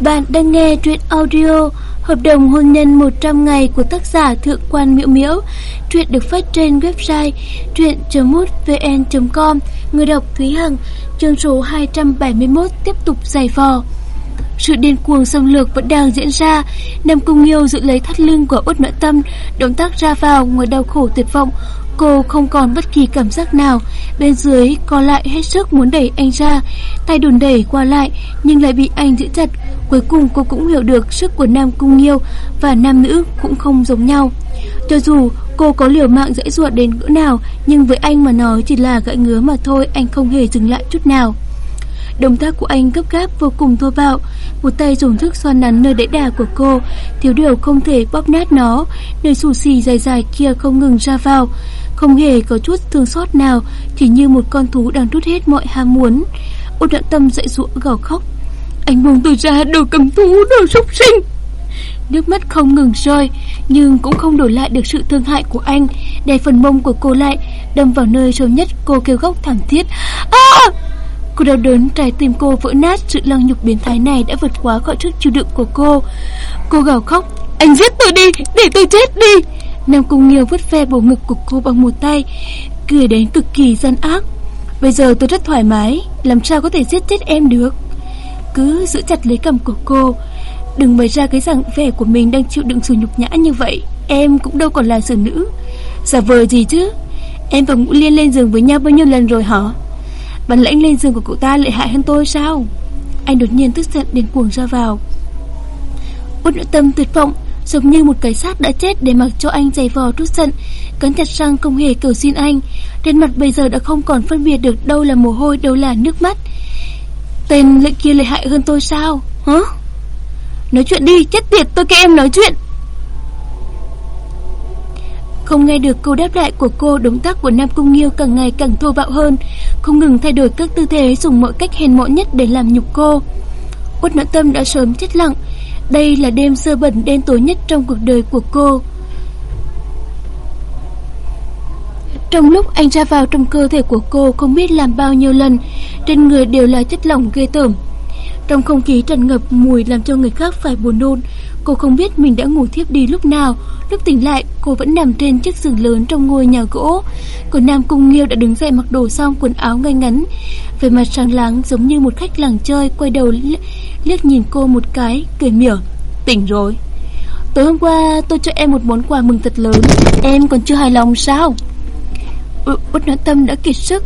Bạn đang nghe truyện audio Hợp đồng hôn nhân 100 ngày của tác giả Thượng quan Miễu Miễu. Truyện được phát trên website truyện.mútvn.com. Người đọc Thúy Hằng, chương số 271 tiếp tục giải vò. Sự điên cuồng xâm lược vẫn đang diễn ra. Nam Cung Nghiêu giữ lấy thắt lưng của Út nội Tâm, động tác ra vào ngoài đau khổ tuyệt vọng. Cô không còn bất kỳ cảm giác nào. Bên dưới có lại hết sức muốn đẩy anh ra. Tay đùn đẩy qua lại, Nhưng lại bị anh giữ chặt. Cuối cùng cô cũng hiểu được sức của nam cung nghiêu Và nam nữ cũng không giống nhau. Cho dù cô có liều mạng dễ ruột đến cỡ nào, Nhưng với anh mà nói chỉ là gãi ngứa mà thôi, Anh không hề dừng lại chút nào. Động tác của anh gấp gáp vô cùng thô bạo. Một tay dùng thức xoan nắn nơi đẩy đà của cô, Thiếu điều không thể bóp nát nó. Nơi xù xì dài dài kia không ngừng ra vào. Không hề có chút thương xót nào Chỉ như một con thú đang rút hết mọi ham muốn. Ôn đoạn tâm dậy dụa gào khóc. Anh buông tôi ra đồ cầm thú đồ súc sinh. Nước mắt không ngừng rơi Nhưng cũng không đổi lại được sự thương hại của anh. Đè phần mông của cô lại Đâm vào nơi sâu nhất cô kêu góc thảm thiết. À! Cô đau đớn trái tim cô vỡ nát Sự lăng nhục biến thái này đã vượt quá khỏi sức chịu đựng của cô. Cô gào khóc Anh giết tôi đi, để tôi chết đi! Nam Cung Nghiêu vứt ve bầu ngực của cô bằng một tay, Cười đến cực kỳ gian ác. Bây giờ tôi rất thoải mái, Làm sao có thể giết chết em được? Cứ giữ chặt lấy cầm của cô, Đừng bày ra cái dạng vẻ của mình Đang chịu đựng sự nhục nhã như vậy, Em cũng đâu còn là xử nữ. Giả vờ gì chứ? Em và Ngũ Liên lên giường với nhau bao nhiêu lần rồi hả? Bản lãnh lên giường của cậu ta lợi hại hơn tôi sao? Anh đột nhiên tức giận đến cuồng ra vào. Út nội tâm tuyệt vọng Giống như một cái sát đã chết để mặc cho anh giày vò trút giận. Cắn chặt răng không hề cầu xin anh. Trên mặt bây giờ đã không còn phân biệt được đâu là mồ hôi, đâu là nước mắt. Tên lệ kia lợi hại hơn tôi sao? Hả? Nói chuyện đi, chết tiệt, tôi kêu em nói chuyện. Không nghe được câu đáp lại của cô, Động tác của Nam Cung Nghiêu càng ngày càng thô bạo hơn. Không ngừng thay đổi các tư thế, Dùng mọi cách hèn mọn nhất để làm nhục cô. Út nỡ tâm đã sớm chết lặng. Đây là đêm sơ bẩn đen tối nhất trong cuộc đời của cô. Trong lúc anh ra vào trong cơ thể của cô Không biết làm bao nhiêu lần, Trên người đều là chất lỏng ghê tởm. Trong không khí tràn ngập mùi làm cho người khác phải buồn nôn Cô không biết mình đã ngủ thiếp đi lúc nào. Lúc tỉnh lại, cô vẫn nằm trên chiếc giường lớn trong ngôi nhà gỗ. Còn Nam Cung Nghiêu đã đứng dậy mặc đồ xong quần áo ngay ngắn. Về mặt sáng láng giống như một khách làng chơi Quay đầu liếc nhìn cô một cái, Cười mỉa, Tỉnh rồi. Tối hôm qua tôi cho em một món quà mừng thật lớn. Em còn chưa hài lòng sao? Út nói tâm đã kiệt sức.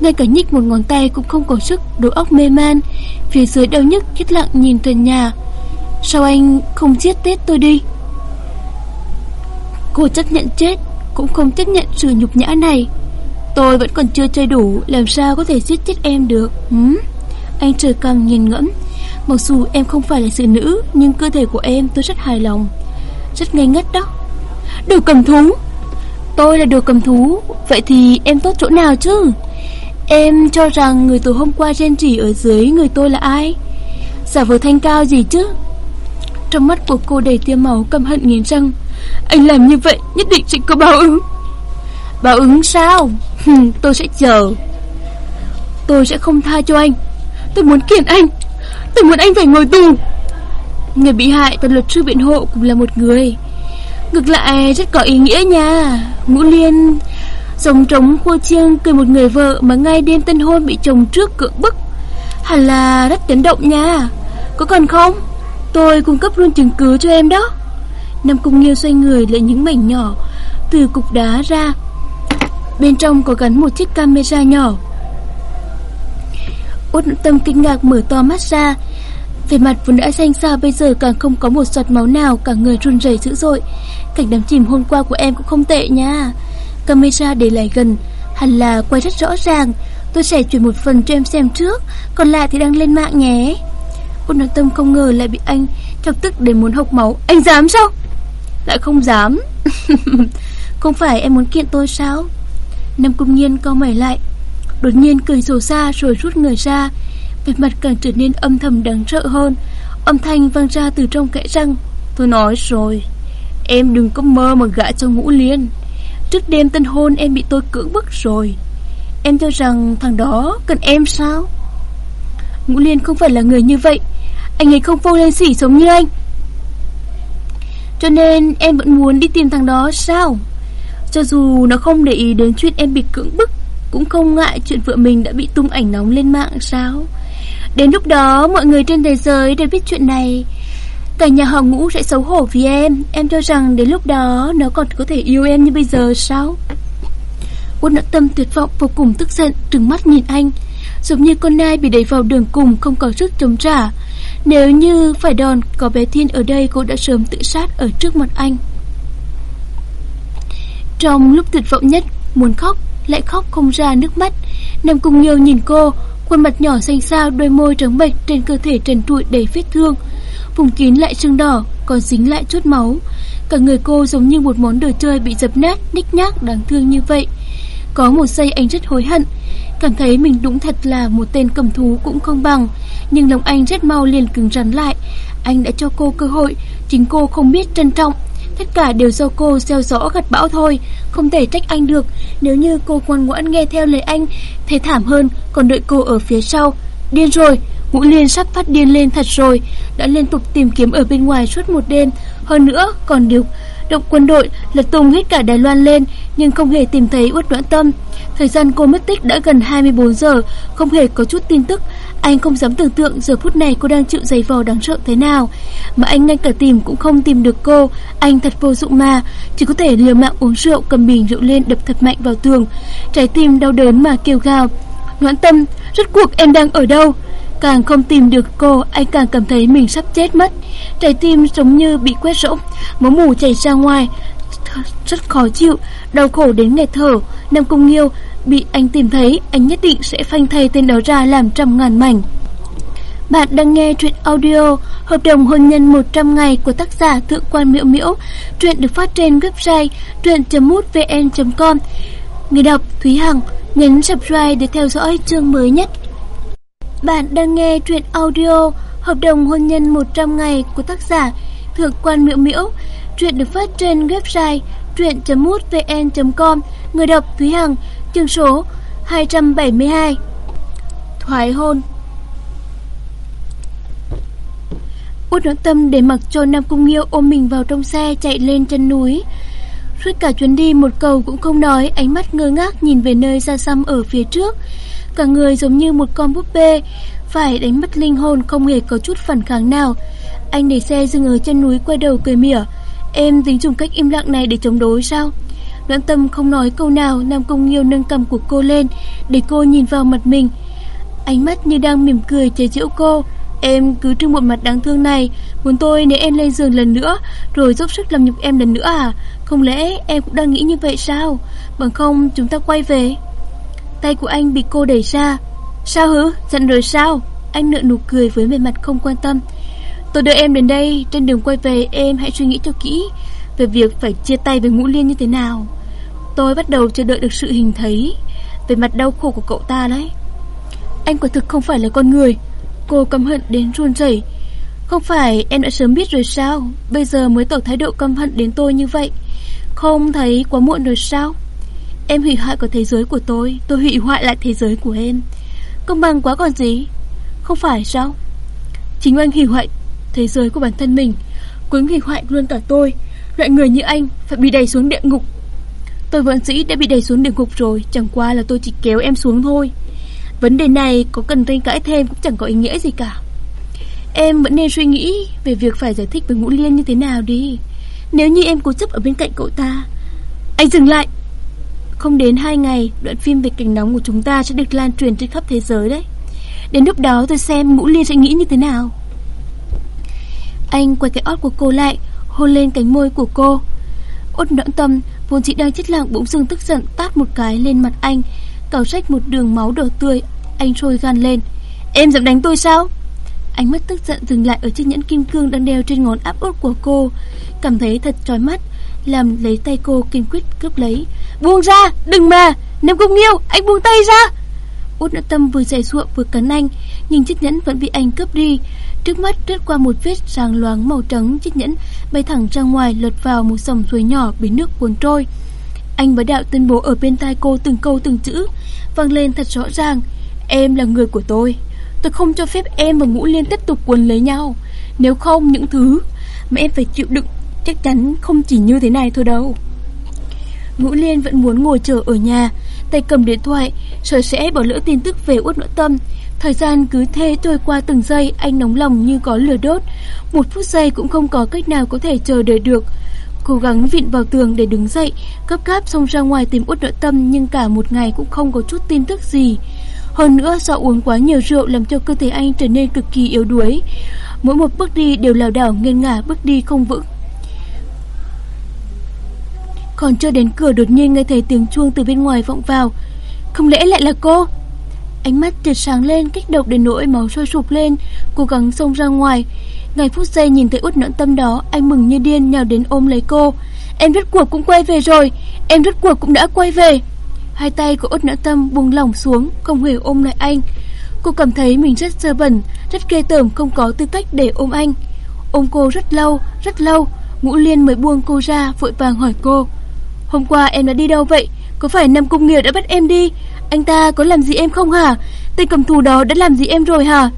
Ngay cả nhích một ngón tay cũng không còn sức, Đầu óc mê man. Phía dưới đau nhức chết lặng nhìn trần nhà. Sao anh không giết Tết tôi đi? Cô chấp nhận chết, Cũng không chấp nhận sự nhục nhã này. Tôi vẫn còn chưa chơi đủ, Làm sao có thể giết chết em được Hứ? Anh trời cằm nhìn ngẫm. Mặc dù em không phải là sự nữ, Nhưng cơ thể của em tôi rất hài lòng. Rất ngây ngất đó. Đồ cầm thú! Tôi là đồ cầm thú, Vậy thì em tốt chỗ nào chứ? Em cho rằng người từ hôm qua gen chỉ ở dưới người tôi là ai? Giả vờ thanh cao gì chứ? Trong mắt của cô đầy tia máu căm hận nghiến răng. Anh làm như vậy nhất định sẽ có báo ứng. Báo ứng sao? Tôi sẽ chờ. Tôi sẽ không tha cho anh. Tôi muốn kiện anh. Tôi muốn anh phải ngồi tù. Người bị hại và luật sư biện hộ cũng là một người. Ngược lại, rất có ý nghĩa nha. Ngũ Liên, Dòng trống khua chiêng cười một người vợ Mà ngay đêm tân hôn bị chồng trước cưỡng bức. Hẳn là rất chấn động nha. Có còn không? Tôi cung cấp luôn chứng cứ cho em đó. Nam Cung Nghiêu xoay người lấy những mảnh nhỏ Từ cục đá ra. Bên trong có gắn một chiếc camera nhỏ. Út tâm kinh ngạc mở to mắt ra. Về mặt vốn đã xanh xao Bây giờ càng không có một giọt máu nào, Cả người run rẩy dữ dội. Cảnh đám chìm hôm qua của em cũng không tệ nha. Camera để lại gần, Hẳn là quay rất rõ ràng. Tôi sẽ chuyển một phần cho em xem trước, Còn lại thì đăng lên mạng nhé cô nội tâm không ngờ lại bị anh chọc tức đến muốn hộc máu. Anh dám sao? Lại không dám. Không phải em muốn kiện tôi sao? Nam cung nhiên co mày lại, Đột nhiên cười sổ xa rồi rút người ra. Về mặt càng trở nên âm thầm đáng sợ hơn. Âm thanh vang ra từ trong kẽ răng. Tôi nói rồi, Em đừng có mơ mà gã cho ngũ liên. Trước đêm tân hôn em bị tôi cưỡng bức rồi. Em cho rằng thằng đó cần em sao? Ngũ Liên không phải là người như vậy. Anh ấy không vô lên sỉ giống như anh. Cho nên em vẫn muốn đi tìm thằng đó sao? Cho dù nó không để ý đến chuyện em bị cưỡng bức, Cũng không ngại chuyện vợ mình đã bị tung ảnh nóng lên mạng sao? Đến lúc đó, mọi người trên thế giới đều biết chuyện này. Cả nhà họ ngũ sẽ xấu hổ vì em. Em cho rằng đến lúc đó Nó còn có thể yêu em như bây giờ sao? Quân nợ tâm tuyệt vọng vô cùng tức giận, Trừng mắt nhìn anh. Giống như con nai bị đẩy vào đường cùng Không có sức chống trả. Nếu như phải đòn, Có bé Thiên ở đây cô đã sớm tự sát ở trước mặt anh. Trong lúc tuyệt vọng nhất, Muốn khóc, Lại khóc không ra nước mắt. Nam Cung Nghiêu nhìn cô, Khuôn mặt nhỏ xanh xao, Đôi môi trắng bệch Trên cơ thể trần trụi đầy vết thương. Vùng kín lại sưng đỏ, Còn dính lại chút máu. Cả người cô giống như một món đồ chơi bị dập nát Ních nhác, đáng thương như vậy. Có một giây anh rất hối hận. Cảm thấy mình đúng thật là một tên cầm thú cũng không bằng. Nhưng lòng anh rất mau liền cứng rắn lại. Anh đã cho cô cơ hội, Chính cô không biết trân trọng. Tất cả đều do cô gieo rõ gặt bão thôi, Không thể trách anh được. Nếu như cô ngoan ngoãn nghe theo lời anh Thế thảm hơn, còn đợi cô ở phía sau. Điên rồi, Ngũ Liên sắp phát điên lên thật rồi. Đã liên tục tìm kiếm ở bên ngoài suốt một đêm. Hơn nữa, còn điều động quân đội lật tung hết cả Đài Loan lên Nhưng không hề tìm thấy uất đoạn tâm. Thời gian cô mất tích đã gần 24 giờ Không hề có chút tin tức. Anh không dám tưởng tượng giờ phút này cô đang chịu giày vò đáng sợ thế nào. Mà anh ngay cả tìm cũng không tìm được cô. Anh thật vô dụng mà. Chỉ có thể liều mạng uống rượu cầm bình rượu lên đập thật mạnh vào tường. Trái tim đau đớn mà kêu gào. Noãn tâm, rốt cuộc em đang ở đâu? Càng không tìm được cô, Anh càng cảm thấy mình sắp chết mất. Trái tim giống như bị quét rỗng, Máu mù chảy ra ngoài Rất khó chịu, Đau khổ đến nghẹt thở. Nam Cung Nghiêu bị anh tìm thấy, Anh nhất định sẽ phanh thay tên đó ra làm trăm ngàn mảnh. Bạn đang nghe truyện audio Hợp đồng hôn nhân 100 ngày của tác giả Thượng quan Miễu Miễu. Truyện được phát trên website truyện.mútvn.com Người đọc Thúy Hằng Nhấn subscribe để theo dõi chương mới nhất bạn đang nghe truyện audio Hợp đồng hôn nhân 100 ngày của tác giả Thượng quan Miễu Miễu. Truyện được phát trên website truyện.mútvn.com. Người đọc Thúy Hằng, chương số 272. Thoái hôn. Út Noãn Tâm để mặc cho Nam Cung Nghiêu ôm mình vào trong xe chạy lên chân núi. Suốt cả chuyến đi một câu cũng không nói, ánh mắt ngơ ngác nhìn về nơi xa xăm ở phía trước. Cả người giống như một con búp bê, Phải đánh mất linh hồn không hề có chút phản kháng nào. Anh để xe dừng ở chân núi quay đầu cười mỉa. Em tính dùng cách im lặng này để chống đối sao? Đoạn tâm không nói câu nào, Nam Công Nghiêu nâng cầm của cô lên, Để cô nhìn vào mặt mình. Ánh mắt như đang mỉm cười chế giễu cô. Em cứ trưng một mặt đáng thương này, Muốn tôi nếu em lên giường lần nữa, Rồi dốc sức làm nhục em lần nữa à? Không lẽ em cũng đang nghĩ như vậy sao? Bằng không, chúng ta quay về. Tay của anh bị cô đẩy ra. Sao hứ, giận rồi sao? Anh nợ nụ cười với vẻ mặt không quan tâm. Tôi đưa em đến đây Trên đường quay về em hãy suy nghĩ cho kỹ Về việc phải chia tay với ngũ liên như thế nào. Tôi bắt đầu chờ đợi được sự hình thấy Về mặt đau khổ của cậu ta đấy. Anh quả thực không phải là con người. Cô căm hận đến run rẩy. Không phải em đã sớm biết rồi sao? Bây giờ mới tỏ thái độ căm hận đến tôi như vậy. Không thấy quá muộn rồi sao? Em hủy hoại của thế giới của tôi Tôi hủy hoại lại thế giới của em. Công bằng quá còn gì? Không phải sao? Chính anh hủy hoại thế giới của bản thân mình Cuối hủy hoại luôn cả tôi. Loại người như anh phải bị đẩy xuống địa ngục. Tôi vẫn dĩ đã bị đẩy xuống địa ngục rồi, Chẳng qua là tôi chỉ kéo em xuống thôi. Vấn đề này có cần tranh cãi thêm Cũng chẳng có ý nghĩa gì cả. Em vẫn nên suy nghĩ Về việc phải giải thích với Ngũ Liên như thế nào đi. Nếu như em cố chấp ở bên cạnh cậu ta, Anh dừng lại không đến 2 ngày, đoạn phim về cảnh nóng của chúng ta sẽ được lan truyền trên khắp thế giới đấy. Đến lúc đó tôi xem Ngũ Liên sẽ nghĩ như thế nào. Anh quay cái ót của cô lại, hôn lên cánh môi của cô. Út nõn tâm, vốn chị đang chết lặng bỗng dưng tức giận tát một cái lên mặt anh, cào trách một đường máu đỏ tươi. Anh trôi gan lên. Em dám đánh tôi sao? Ánh mắt tức giận dừng lại ở chiếc nhẫn kim cương đang đeo trên ngón áp út của cô, cảm thấy thật chói mắt, làm lấy tay cô kiên quyết cướp lấy. Buông ra, đừng mà, Nếu không Nghiêu, anh buông tay ra. Út nội tâm vừa giải ruộng vừa cắn anh, nhưng chiếc nhẫn vẫn bị anh cướp đi. Trước mắt rớt qua một vết ràng loáng màu trắng, chiếc nhẫn bay thẳng ra ngoài lật vào một dòng suối nhỏ bị nước cuốn trôi. Anh bá đạo tuyên bố ở bên tai cô từng câu từng chữ, vang lên thật rõ ràng. Em là người của tôi. Tôi không cho phép em và Ngũ Liên tiếp tục quấn lấy nhau Nếu không những thứ mà em phải chịu đựng Chắc chắn không chỉ như thế này thôi đâu. Ngũ Liên vẫn muốn ngồi chờ ở nhà, Tay cầm điện thoại Sợ sẽ bỏ lỡ tin tức về út nội tâm. Thời gian cứ thế trôi qua từng giây, Anh nóng lòng như có lửa đốt. Một phút giây cũng không có cách nào có thể chờ đợi được. Cố gắng vịn vào tường để đứng dậy Cấp gáp xông ra ngoài tìm út nội tâm, Nhưng cả một ngày cũng không có chút tin tức gì. Hơn nữa do uống quá nhiều rượu Làm cho cơ thể anh trở nên cực kỳ yếu đuối. Mỗi một bước đi đều lảo đảo, nghiêng ngả, bước đi không vững còn chưa đến cửa đột nhiên nghe thấy tiếng chuông từ bên ngoài vọng vào. Không lẽ lại là cô? Ánh mắt chợt sáng lên kích động đến nỗi máu sôi sụp lên Cố gắng xông ra ngoài. Ngày phút giây nhìn thấy út nợ tâm đó Anh mừng như điên nhào đến ôm lấy cô. Em rốt cuộc cũng quay về rồi Em rốt cuộc cũng đã quay về. Hai tay của út nợ tâm buông lỏng xuống Không hề ôm lại anh. Cô cảm thấy mình rất dơ bẩn Rất ghê tởm không có tư cách để ôm anh. Ôm cô rất lâu, rất lâu Ngũ Liên mới buông cô ra Vội vàng hỏi cô. Hôm qua em đã đi đâu vậy? Có phải Nam Cung Nghiệt đã bắt em đi? Anh ta có làm gì em không hả? Tên cầm thù đó đã làm gì em rồi hả?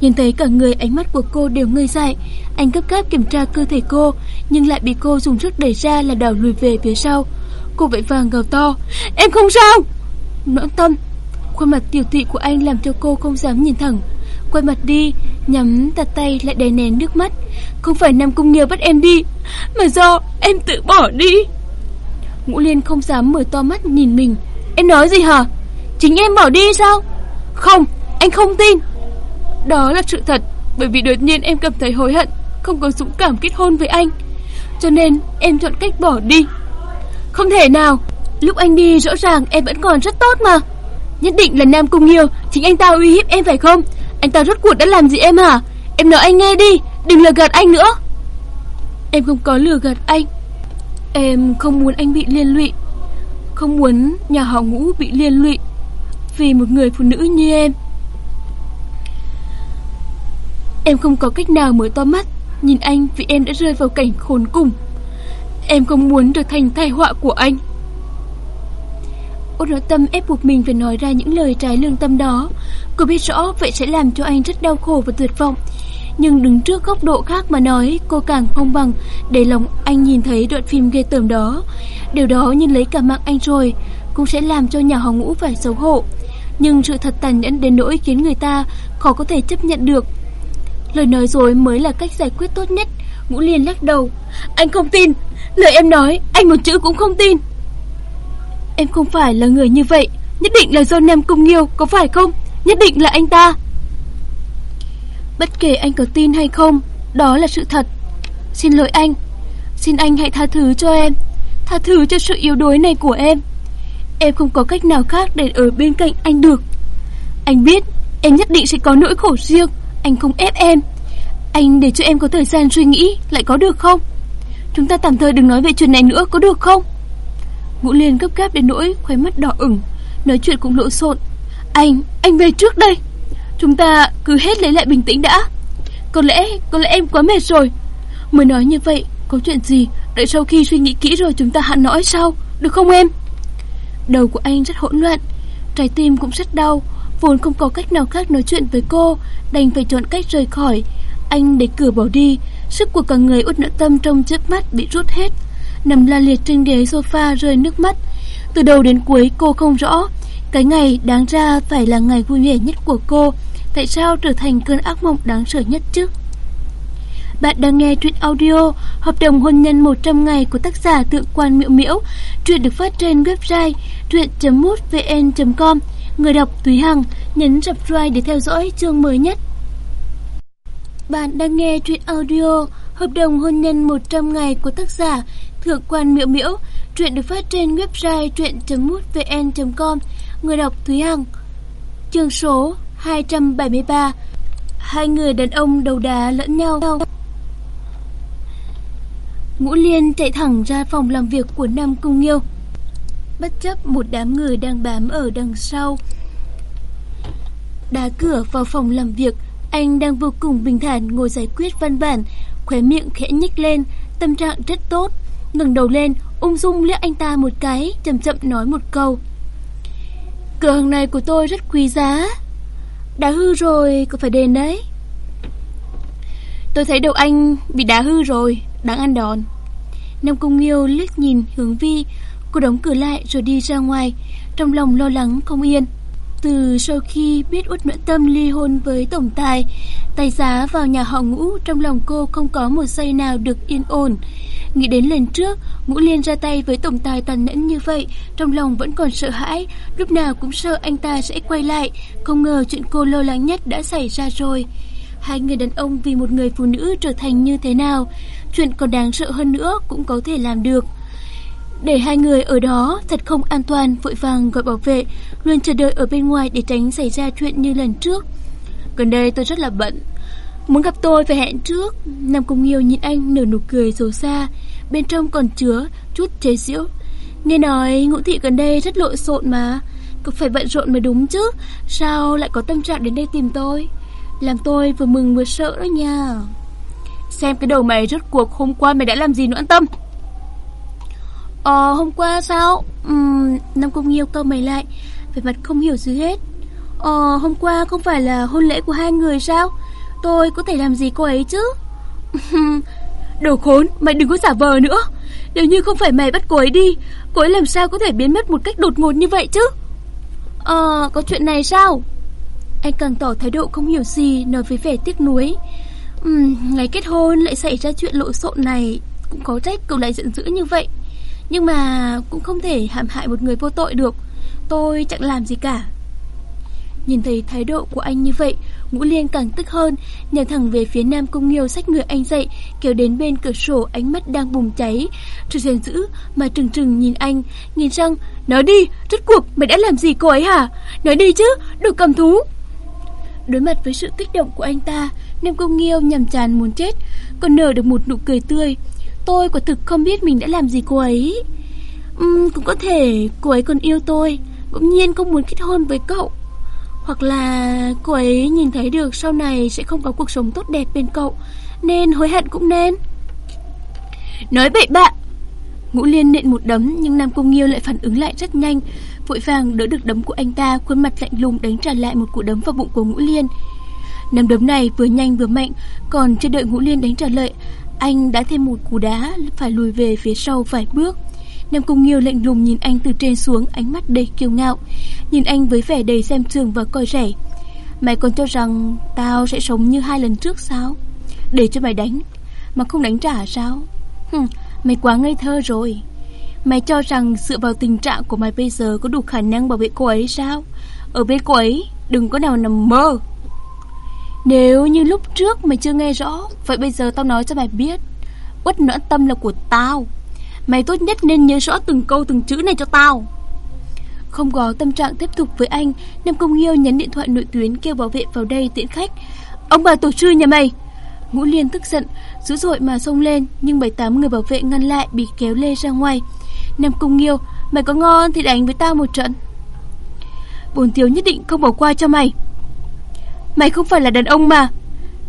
Nhìn thấy cả người, ánh mắt của cô đều ngây dại Anh cấp gáp kiểm tra cơ thể cô, Nhưng lại bị cô dùng sức đẩy ra là đảo lùi về phía sau Cô vội vàng gào to, Em không sao Noãn tâm, Khuôn mặt tiểu thị của anh làm cho cô không dám nhìn thẳng Quay mặt đi, Nhắm tạt tay lại đè nén nước mắt Không phải Nam Cung Nghiêu bắt em đi, Mà do em tự bỏ đi Ngũ Liên không dám mở to mắt nhìn mình. Em nói gì hả? Chính em bỏ đi sao? Không, anh không tin. Đó là sự thật, Bởi vì đột nhiên em cảm thấy hối hận, Không có dũng cảm kết hôn với anh, Cho nên em chọn cách bỏ đi. Không thể nào, Lúc anh đi rõ ràng em vẫn còn rất tốt mà. Nhất định là Nam Cung Nghiêu Chính anh ta uy hiếp em phải không? Anh ta rốt cuộc đã làm gì em hả? Em nói anh nghe đi, Đừng lừa gạt anh nữa. Em không có lừa gạt anh Em không muốn anh bị liên lụy. Không muốn nhà họ ngũ bị liên lụy. Vì một người phụ nữ như em. Em không có cách nào mở to mắt, Nhìn anh vì em đã rơi vào cảnh khốn cùng. Em không muốn được thành tai họa của anh. Ôn nội tâm ép buộc mình phải nói ra những lời trái lương tâm đó. Cô biết rõ vậy sẽ làm cho anh rất đau khổ và tuyệt vọng nhưng đứng trước góc độ khác mà nói, Cô càng không bằng. Để lòng anh nhìn thấy đoạn phim ghê tởm đó. Điều đó nhìn lấy cả mạng anh rồi, Cũng sẽ làm cho nhà họ ngũ phải xấu hổ. Nhưng sự thật tàn nhẫn đến nỗi Khiến người ta khó có thể chấp nhận được. Lời nói dối mới là cách giải quyết tốt nhất. Ngũ liền lắc đầu. Anh không tin. Lời em nói, anh một chữ cũng không tin. Em không phải là người như vậy. Nhất định là do Nam Cung Nghiêu, Có phải không? Nhất định là anh ta. Bất kể anh có tin hay không Đó là sự thật. Xin lỗi anh. Xin anh hãy tha thứ cho em. Tha thứ cho sự yếu đuối này của em. Em không có cách nào khác để ở bên cạnh anh được. Anh biết Em nhất định sẽ có nỗi khổ riêng. Anh không ép em. Anh để cho em có thời gian suy nghĩ Lại có được không? Chúng ta tạm thời đừng nói về chuyện này nữa có được không? Ngũ Liên gấp gáp đến nỗi Khóe mắt đỏ ửng Nói chuyện cũng lộn xộn. Anh, anh về trước đây. Chúng ta cứ hết lấy lại bình tĩnh đã. Có lẽ, có lẽ em quá mệt rồi. Mới nói như vậy Có chuyện gì? Đợi sau khi suy nghĩ kỹ rồi chúng ta hẳn nói sau Được không em? Đầu của anh rất hỗn loạn Trái tim cũng rất đau Vốn không có cách nào khác nói chuyện với cô Đành phải chọn cách rời khỏi. Anh để cửa bỏ đi Sức của cả người út nợ tâm trong chớp mắt bị rút hết. Nằm la liệt trên ghế sofa rơi nước mắt. Từ đầu đến cuối cô không rõ Cái ngày đáng ra phải là ngày vui vẻ nhất của cô. Tại sao trở thành cơn ác mộng đáng sợ nhất chứ? Bạn đang nghe truyện audio Hợp đồng hôn nhân 100 ngày của tác giả Tượng Quan Miễu Miễu. Truyện được phát trên website truyện.mútvn.com Người đọc Túy Hằng Nhấn subscribe để theo dõi chương mới nhất. Bạn đang nghe truyện audio Hợp đồng hôn nhân 100 ngày của tác giả Thượng quan Miễu Miễu. Truyện được phát trên website truyện.mútvn.com Người đọc Thúy Hằng. Chương số 273 Hai người đàn ông đầu đá lẫn nhau. Ngũ Liên chạy thẳng ra phòng làm việc của Nam Cung Nghiêu. Bất chấp một đám người đang bám ở đằng sau. Đá cửa vào phòng làm việc, Anh đang vô cùng bình thản ngồi giải quyết văn bản, Khóe miệng khẽ nhích lên, Tâm trạng rất tốt. Ngẩng đầu lên, ung dung liếc anh ta một cái, Chậm chậm nói một câu. Cửa hàng này của tôi rất quý giá đã hư rồi, có phải đền đấy. Tôi thấy đầu anh bị đá hư rồi Đáng ăn đòn. Nam cung Nghiêu liếc nhìn hướng vi Cô đóng cửa lại rồi đi ra ngoài Trong lòng lo lắng không yên. Từ sau khi biết Út Nguyễn Tâm ly hôn với tổng tài Tài giá vào nhà họ ngũ Trong lòng cô không có một giây nào được yên ổn. Nghĩ đến lần trước, Ngũ Liên ra tay với tổng tài tàn nhẫn như vậy, Trong lòng vẫn còn sợ hãi. Lúc nào cũng sợ anh ta sẽ quay lại, Không ngờ chuyện cô lo lắng nhất đã xảy ra rồi. Hai người đàn ông vì một người phụ nữ trở thành như thế nào, Chuyện còn đáng sợ hơn nữa cũng có thể làm được. Để hai người ở đó thật không an toàn, Vội vàng gọi bảo vệ, Luôn chờ đợi ở bên ngoài để tránh xảy ra chuyện như lần trước. Gần đây tôi rất là bận Muốn gặp tôi phải hẹn trước. Nam Cung Nghiêu nhìn anh nở nụ cười xấu xa. Bên trong còn chứa chút chế giễu. Nghe nói ngũ thị gần đây rất lộn xộn mà. Có phải bận rộn mới đúng chứ. Sao lại có tâm trạng đến đây tìm tôi? Làm tôi vừa mừng vừa sợ đó nha. Xem cái đầu mày rốt cuộc hôm qua mày đã làm gì nữa an tâm. Ờ hôm qua sao? Uhm, Nam Cung Nghiêu câu mày lại. Về mặt không hiểu gì hết. Ờ hôm qua không phải là hôn lễ của hai người sao? Tôi có thể làm gì cô ấy chứ? Đồ khốn Mày đừng có giả vờ nữa. Nếu như không phải mày bắt cô ấy đi Cô ấy làm sao có thể biến mất một cách đột ngột như vậy chứ? Ờ có chuyện này sao? Anh càng tỏ thái độ không hiểu gì Nói với vẻ tiếc nuối. Uhm, Ngày kết hôn lại xảy ra chuyện lộn xộn này Cũng có trách cậu lại giận dữ như vậy. Nhưng mà cũng không thể hãm hại một người vô tội được. Tôi chẳng làm gì cả. Nhìn thấy thái độ của anh như vậy Ngũ Liên càng tức hơn. Nhảy thẳng về phía Nam Cung Nghiêu sách người anh dậy Kéo đến bên cửa sổ ánh mắt đang bùng cháy. Trừ giận dữ mà trừng trừng nhìn anh Nhìn răng Nói đi Rốt cuộc mày đã làm gì cô ấy hả? Nói đi chứ Đồ cầm thú. Đối mặt với sự kích động của anh ta Nam Cung Nghiêu nhằm chán muốn chết Còn nở được một nụ cười tươi. Tôi quả thực không biết mình đã làm gì cô ấy. Uhm, Cũng có thể cô ấy còn yêu tôi Bỗng nhiên không muốn kết hôn với cậu hoặc là cô ấy nhìn thấy được sau này sẽ không có cuộc sống tốt đẹp bên cậu, Nên hối hận cũng nên. Nói bậy bạ. Ngũ Liên nện một đấm, nhưng Nam Cung Nghiêu lại phản ứng lại rất nhanh. Vội vàng đỡ được đấm của anh ta, Khuôn mặt lạnh lùng đánh trả lại một cú đấm vào bụng của Ngũ Liên. Nắm đấm này vừa nhanh vừa mạnh, Còn chưa đợi Ngũ Liên đánh trả lại Anh đã thêm một cú đá Phải lùi về phía sau vài bước. Nam Cung Nghiêu lạnh lùng nhìn anh từ trên xuống Ánh mắt đầy kiêu ngạo. Nhìn anh với vẻ đầy xem thường và coi rẻ. Mày còn cho rằng Tao sẽ sống như hai lần trước sao? Để cho mày đánh Mà không đánh trả sao? Hừm, Mày quá ngây thơ rồi. Mày cho rằng dựa vào tình trạng của mày bây giờ Có đủ khả năng bảo vệ cô ấy sao? Ở bên cô ấy Đừng có nào nằm mơ. Nếu như lúc trước mày chưa nghe rõ Vậy bây giờ tao nói cho mày biết Uất noãn tâm là của tao. Mày tốt nhất nên nhớ rõ từng câu, từng chữ này cho tao. Không có tâm trạng tiếp tục với anh, Nam Công Nghiêu nhấn điện thoại nội tuyến kêu bảo vệ vào đây tiễn khách. Ông bà tổ sư nhà mày. Ngũ Liên tức giận, Dữ dội mà xông lên, Nhưng bảy tám người bảo vệ ngăn lại bị kéo lê ra ngoài. Nam Công Nghiêu Mày có ngon thì đánh với tao một trận. Bồn thiếu nhất định không bỏ qua cho mày. Mày không phải là đàn ông mà.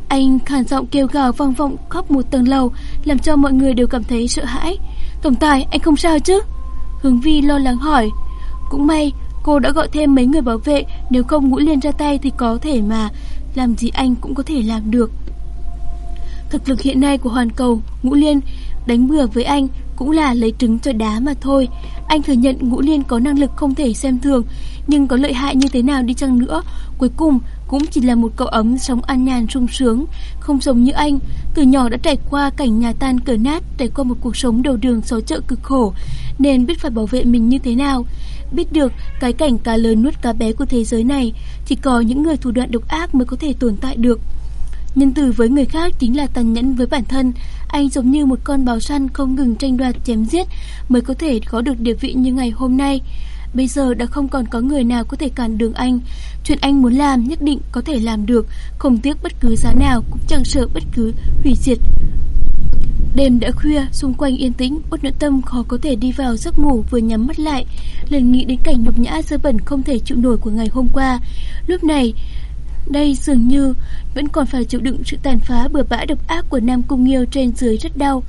Anh khàn giọng kêu gào vang vọng khắp một tầng lầu, Làm cho mọi người đều cảm thấy sợ hãi. Tổng tài anh không sao chứ? Hướng Vi lo lắng hỏi. Cũng may cô đã gọi thêm mấy người bảo vệ Nếu không Ngũ Liên ra tay thì có thể mà Làm gì anh cũng có thể làm được. Thực lực hiện nay của Hoàn Cầu Ngũ Liên đánh bừa với anh Cũng là lấy trứng cho đá mà thôi. Anh thừa nhận Ngũ Liên có năng lực không thể xem thường Nhưng có lợi hại như thế nào đi chăng nữa Cuối cùng cũng chỉ là một cậu ấm sống an nhàn sung sướng, không giống như anh, từ nhỏ đã trải qua cảnh nhà tan cửa nát, trải qua một cuộc sống đầu đường xó chợ cực khổ, nên biết phải bảo vệ mình như thế nào. Biết được cái cảnh cá lớn nuốt cá bé của thế giới này, chỉ có những người thủ đoạn độc ác mới có thể tồn tại được. Nhân từ với người khác chính là tàn nhẫn với bản thân, anh giống như một con báo săn không ngừng tranh đoạt chém giết mới có thể có được địa vị như ngày hôm nay. Bây giờ đã không còn có người nào có thể cản đường anh Chuyện anh muốn làm nhất định có thể làm được Không tiếc bất cứ giá nào Cũng chẳng sợ bất cứ hủy diệt Đêm đã khuya, xung quanh yên tĩnh, Út Nhẫn Tâm khó có thể đi vào giấc ngủ vừa nhắm mắt lại, liền nghĩ đến cảnh nhục nhã dơ bẩn không thể chịu nổi của ngày hôm qua. Lúc này, đây dường như vẫn còn phải chịu đựng sự tàn phá bừa bãi độc ác của Nam Cung Nghiêu trên dưới rất đau.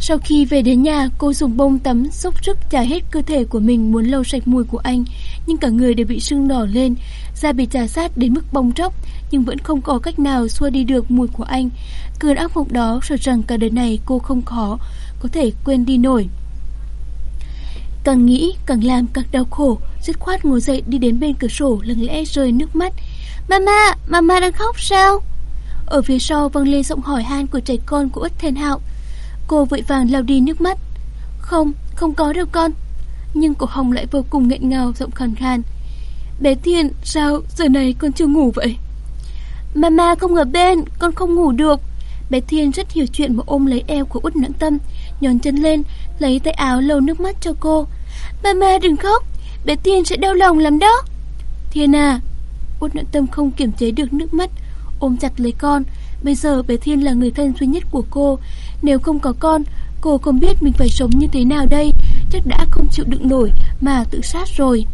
Sau khi về đến nhà, cô dùng bông tắm xúc sức trải hết cơ thể của mình muốn lau sạch mùi của anh. nhưng cả người đều bị sưng đỏ lên, da bị trà sát đến mức bong tróc, nhưng vẫn không có cách nào xua đi được mùi của anh. Cơn ác mộng đó sợ rằng cả đời này cô không khó, có thể quên đi nổi. Càng nghĩ, càng làm càng đau khổ, dứt khoát ngồi dậy đi đến bên cửa sổ lặng lẽ rơi nước mắt. Mama, mama đang khóc sao? Ở phía sau vang lên giọng hỏi han của trẻ con của Út Thiên Hạo. Cô vội vàng lau đi nước mắt. Không, không có đâu con. Nhưng cổ hồng lại vô cùng nghẹn ngào giọng khàn khàn. Bé Thiên, sao giờ này con chưa ngủ vậy? Mama không ở bên, con không ngủ được. Bé Thiên rất hiểu chuyện mà ôm lấy eo của Út Nặng Tâm, nhón chân lên, lấy tay áo lau nước mắt cho cô. Mama đừng khóc, bé Thiên sẽ đau lòng lắm đó. Thiên à, Út Nặng Tâm không kiềm chế được nước mắt, ôm chặt lấy con. Bây giờ bé Thiên là người thân duy nhất của cô. Nếu không có con, cô không biết mình phải sống như thế nào đây. Chắc đã không chịu đựng nổi mà tự sát rồi.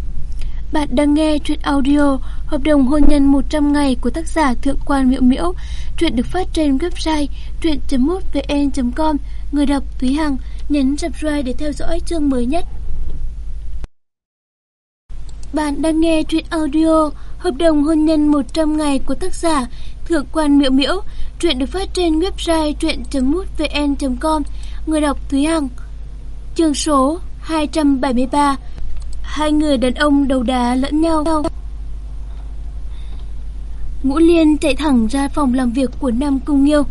Bạn đang nghe truyện audio Hợp đồng hôn nhân 100 ngày của tác giả Thượng quan Miễu Miễu. truyện được phát trên website truyện.mútvn.com. Người đọc Thúy Hằng nhấn subscribe để theo dõi chương mới nhất. Bạn đang nghe truyện audio Hợp đồng hôn nhân 100 ngày của tác giả Thượng quan Miễu Miễu. Truyện được phát trên website truyện.mútvn.com. Người đọc Thúy Hằng. Chương số 273 Hai người đàn ông đầu đá lẫn nhau. Ngũ Liên chạy thẳng ra phòng làm việc của Nam Cung Nghiêu.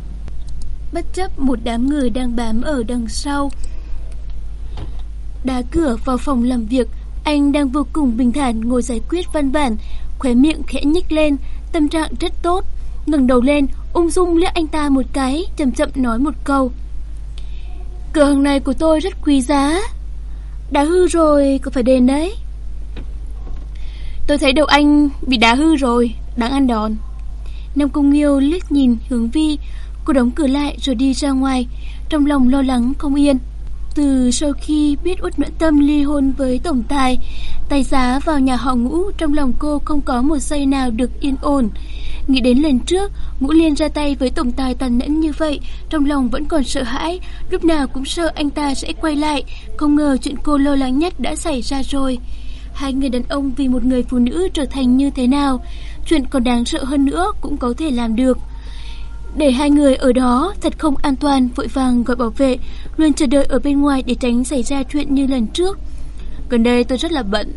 Bất chấp một đám người đang bám ở đằng sau. Đá cửa vào phòng làm việc, anh đang vô cùng bình thản ngồi giải quyết văn bản, khóe miệng khẽ nhích lên, tâm trạng rất tốt ngẩng đầu lên, ung dung liếc anh ta một cái, chậm chậm nói một câu. Cửa hàng này của tôi rất quý giá. Đá hư rồi, có phải đền đấy. Tôi thấy đầu anh bị đá hư rồi, đáng ăn đòn. Nam Cung Nghiêu liếc nhìn hướng vi, cô đóng cửa lại rồi đi ra ngoài, trong lòng lo lắng không yên. Từ sau khi biết Út Nguyễn Tâm ly hôn với tổng tài, tài giá vào nhà họ ngũ trong lòng cô không có một giây nào được yên ổn. Nghĩ đến lần trước, Ngũ Liên ra tay với tổng tài tàn nhẫn như vậy, trong lòng vẫn còn sợ hãi, lúc nào cũng sợ anh ta sẽ quay lại, không ngờ chuyện cô lo lắng nhất đã xảy ra rồi. Hai người đàn ông vì một người phụ nữ trở thành như thế nào, chuyện còn đáng sợ hơn nữa cũng có thể làm được. Để hai người ở đó thật không an toàn, vội vàng gọi bảo vệ, luôn chờ đợi ở bên ngoài để tránh xảy ra chuyện như lần trước. Gần đây tôi rất là bận,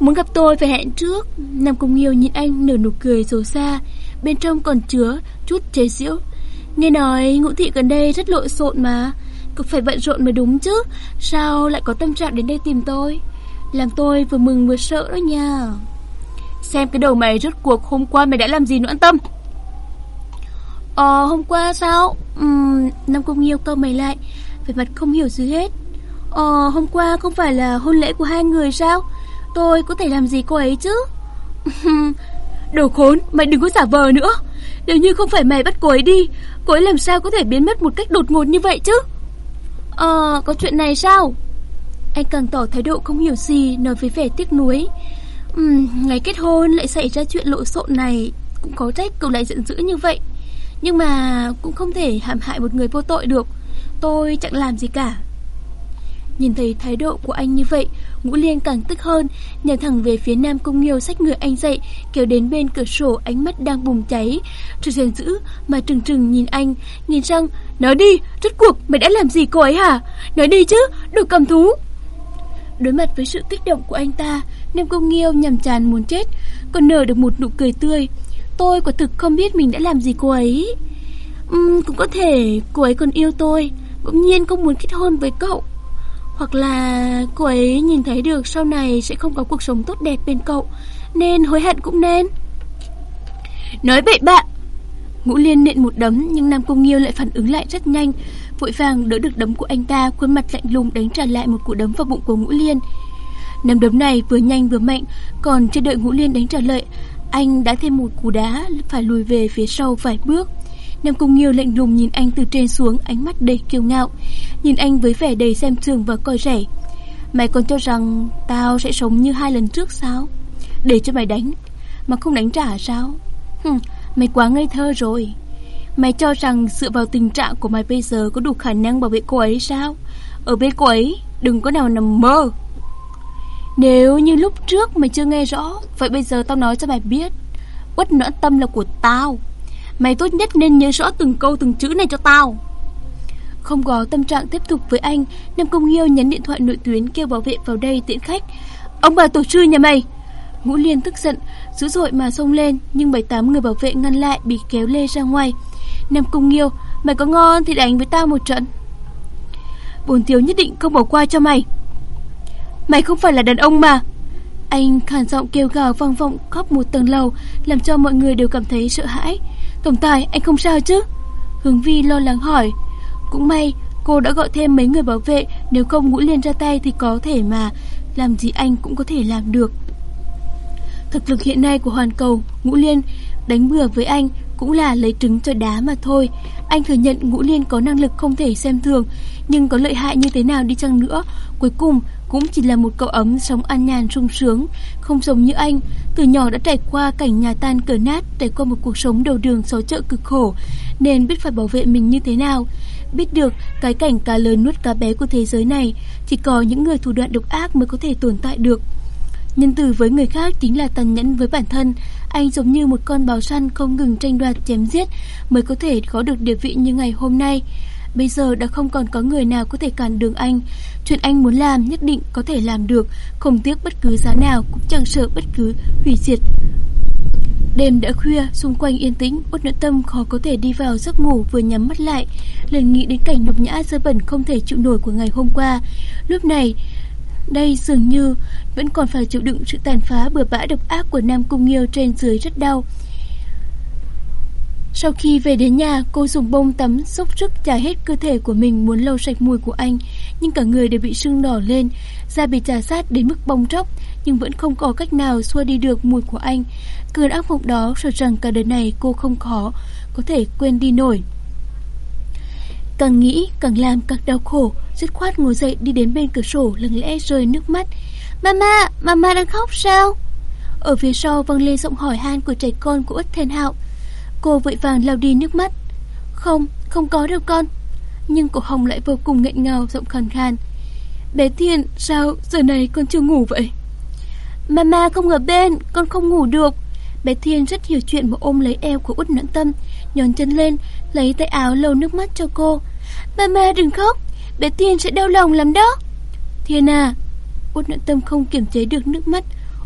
muốn gặp tôi phải hẹn trước. Nam Cung Nghiêu nhìn anh nở nụ cười xấu xa, bên trong còn chứa chút chế giễu. Nghe nói ngũ thị gần đây rất lộn xộn mà, cực phải bận rộn mới đúng chứ, sao lại có tâm trạng đến đây tìm tôi? Làm tôi vừa mừng vừa sợ đó nha. Xem cái đầu mày rốt cuộc hôm qua mày đã làm gì nữa an tâm. Ờ hôm qua sao uhm, Nam Cung Nghiêu câu mày lại Về mặt không hiểu gì hết Ờ hôm qua không phải là hôn lễ của hai người sao Tôi có thể làm gì cô ấy chứ? Đồ khốn Mày đừng có giả vờ nữa. Nếu như không phải mày bắt cô ấy đi Cô ấy làm sao có thể biến mất một cách đột ngột như vậy chứ? Ờ có chuyện này sao? Anh càng tỏ thái độ không hiểu gì Nói với vẻ tiếc nuối. Uhm, Ngày kết hôn lại xảy ra chuyện lộ xộn này Cũng có trách cậu lại giận dữ như vậy. Nhưng mà cũng không thể hãm hại một người vô tội được. Tôi chẳng làm gì cả. Nhìn thấy thái độ của anh như vậy Ngũ Liên càng tức hơn. Nhào thẳng về phía Nam Cung Nghiêu sách người anh dậy Kéo đến bên cửa sổ ánh mắt đang bùng cháy. Trừ giận dữ mà trừng trừng nhìn anh Nhìn răng Nói đi, rốt cuộc mày đã làm gì cô ấy hả? Nói đi chứ, đồ cầm thú. Đối mặt với sự kích động của anh ta Nam Cung Nghiêu nhằm chán muốn chết Còn nở được một nụ cười tươi. Tôi quả thực không biết mình đã làm gì cô ấy. Uhm, Cũng có thể cô ấy còn yêu tôi Bỗng nhiên không muốn kết hôn với cậu. Hoặc là cô ấy nhìn thấy được sau này sẽ không có cuộc sống tốt đẹp bên cậu, Nên hối hận cũng nên. Nói bậy bạ. Ngũ Liên nện một đấm, nhưng Nam Cung Nghiêu lại phản ứng lại rất nhanh. Vội vàng đỡ được đấm của anh ta, Khuôn mặt lạnh lùng đánh trả lại một cú đấm vào bụng của Ngũ Liên. Nắm đấm này vừa nhanh vừa mạnh, Còn chưa đợi Ngũ Liên đánh trả lại anh đã thêm một cú đá, phải lùi về phía sau vài bước. Nam Cung Nghiêu lạnh lùng nhìn anh từ trên xuống, ánh mắt đầy kiêu ngạo, nhìn anh với vẻ đầy xem thường và coi rẻ. Mày còn cho rằng tao sẽ sống như hai lần trước sao? Để cho mày đánh, mà không đánh trả sao? Hừm, mày quá ngây thơ rồi. Mày cho rằng dựa vào tình trạng của mày bây giờ có đủ khả năng bảo vệ cô ấy sao? Ở bên cô ấy, đừng có nào nằm mơ. Nếu như lúc trước mày chưa nghe rõ Vậy bây giờ tao nói cho mày biết bất noãn tâm là của tao Mày tốt nhất nên nhớ rõ từng câu, từng chữ này cho tao. Không có tâm trạng tiếp tục với anh, Nam Công Nghiêu nhấn điện thoại nội tuyến kêu bảo vệ vào đây tiễn khách. Ông bà tổ sư nhà mày! Ngũ Liên tức giận, Dữ dội mà xông lên, Nhưng bảy tám người bảo vệ ngăn lại bị kéo lê ra ngoài. Nam Công Nghiêu Mày có ngon thì đánh với tao một trận. Bồn thiếu nhất định không bỏ qua cho mày. Mày không phải là đàn ông mà. Anh khàn giọng kêu gào vang vọng khắp một tầng lầu, Làm cho mọi người đều cảm thấy sợ hãi. Tổng tài, anh không sao chứ? Hướng Vi lo lắng hỏi. Cũng may, cô đã gọi thêm mấy người bảo vệ, Nếu không Ngũ Liên ra tay thì có thể mà Làm gì anh cũng có thể làm được. Thực lực hiện nay của Hoàn Cầu, Ngũ Liên đánh bừa với anh Cũng là lấy trứng cho đá mà thôi. Anh thừa nhận Ngũ Liên có năng lực không thể xem thường, Nhưng có lợi hại như thế nào đi chăng nữa, Cuối cùng cũng chỉ là một cậu ấm sống an nhàn sung sướng, không giống như anh, từ nhỏ đã trải qua cảnh nhà tan cửa nát, trải qua một cuộc sống đầu đường xó chợ cực khổ, nên biết phải bảo vệ mình như thế nào. Biết được cái cảnh cá lớn nuốt cá bé của thế giới này, chỉ có những người thủ đoạn độc ác mới có thể tồn tại được. Nhân từ với người khác chính là tàn nhẫn với bản thân, anh giống như một con báo săn không ngừng tranh đoạt chém giết mới có thể có được địa vị như ngày hôm nay. Bây giờ đã không còn có người nào có thể cản đường anh Chuyện anh muốn làm nhất định có thể làm được Không tiếc bất cứ giá nào Cũng chẳng sợ bất cứ hủy diệt Đêm đã khuya, xung quanh yên tĩnh, Út Nhã Tâm khó có thể đi vào giấc ngủ vừa nhắm mắt lại, liền nghĩ đến cảnh nhục nhã dơ bẩn không thể chịu nổi của ngày hôm qua. Lúc này, đây dường như vẫn còn phải chịu đựng sự tàn phá bừa bãi độc ác của Nam Cung Nghiêu trên dưới rất đau. Sau khi về đến nhà, cô dùng bông tắm xúc sức chải hết cơ thể của mình muốn lau sạch mùi của anh, nhưng cả người đều bị sưng đỏ lên, da bị trà sát đến mức bong tróc, nhưng vẫn không có cách nào xua đi được mùi của anh. Cơn ác mộng đó sợ rằng cả đời này cô không khó có thể quên đi nổi. Càng nghĩ, càng làm càng đau khổ, dứt khoát ngồi dậy đi đến bên cửa sổ lặng lẽ rơi nước mắt. Mama, mama đang khóc sao? Ở phía sau vang lên giọng hỏi han của trẻ con của Út Thiên Hạo. Cô vội vàng lau đi nước mắt. Không, không có đâu con. Nhưng cổ hồng lại vô cùng nghẹn ngào giọng khàn khàn. Bé Thiên, sao giờ này con chưa ngủ vậy? Mama không ở bên, con không ngủ được. Bé Thiên rất hiểu chuyện mà ôm lấy eo của út nặng tâm Nhón chân lên, lấy tay áo lau nước mắt cho cô. Mama đừng khóc, bé Thiên sẽ đau lòng lắm đó. Thiên à Út nặng tâm không kiềm chế được nước mắt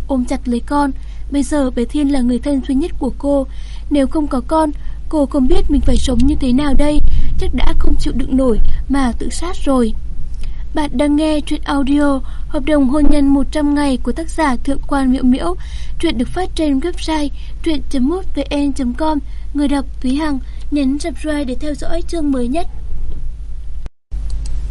Ôm chặt lấy con. Bây giờ bé Thiên là người thân duy nhất của cô nếu không có con, cô không biết mình phải sống như thế nào đây, chắc đã không chịu đựng nổi mà tự sát rồi. Bạn đang nghe truyện audio Hợp đồng hôn nhân 100 ngày của tác giả Thượng quan Miễu Miễu. Truyện được phát trên website truyện.mútvn.com. Người đọc Thúy Hằng nhấn subscribe để theo dõi chương mới nhất.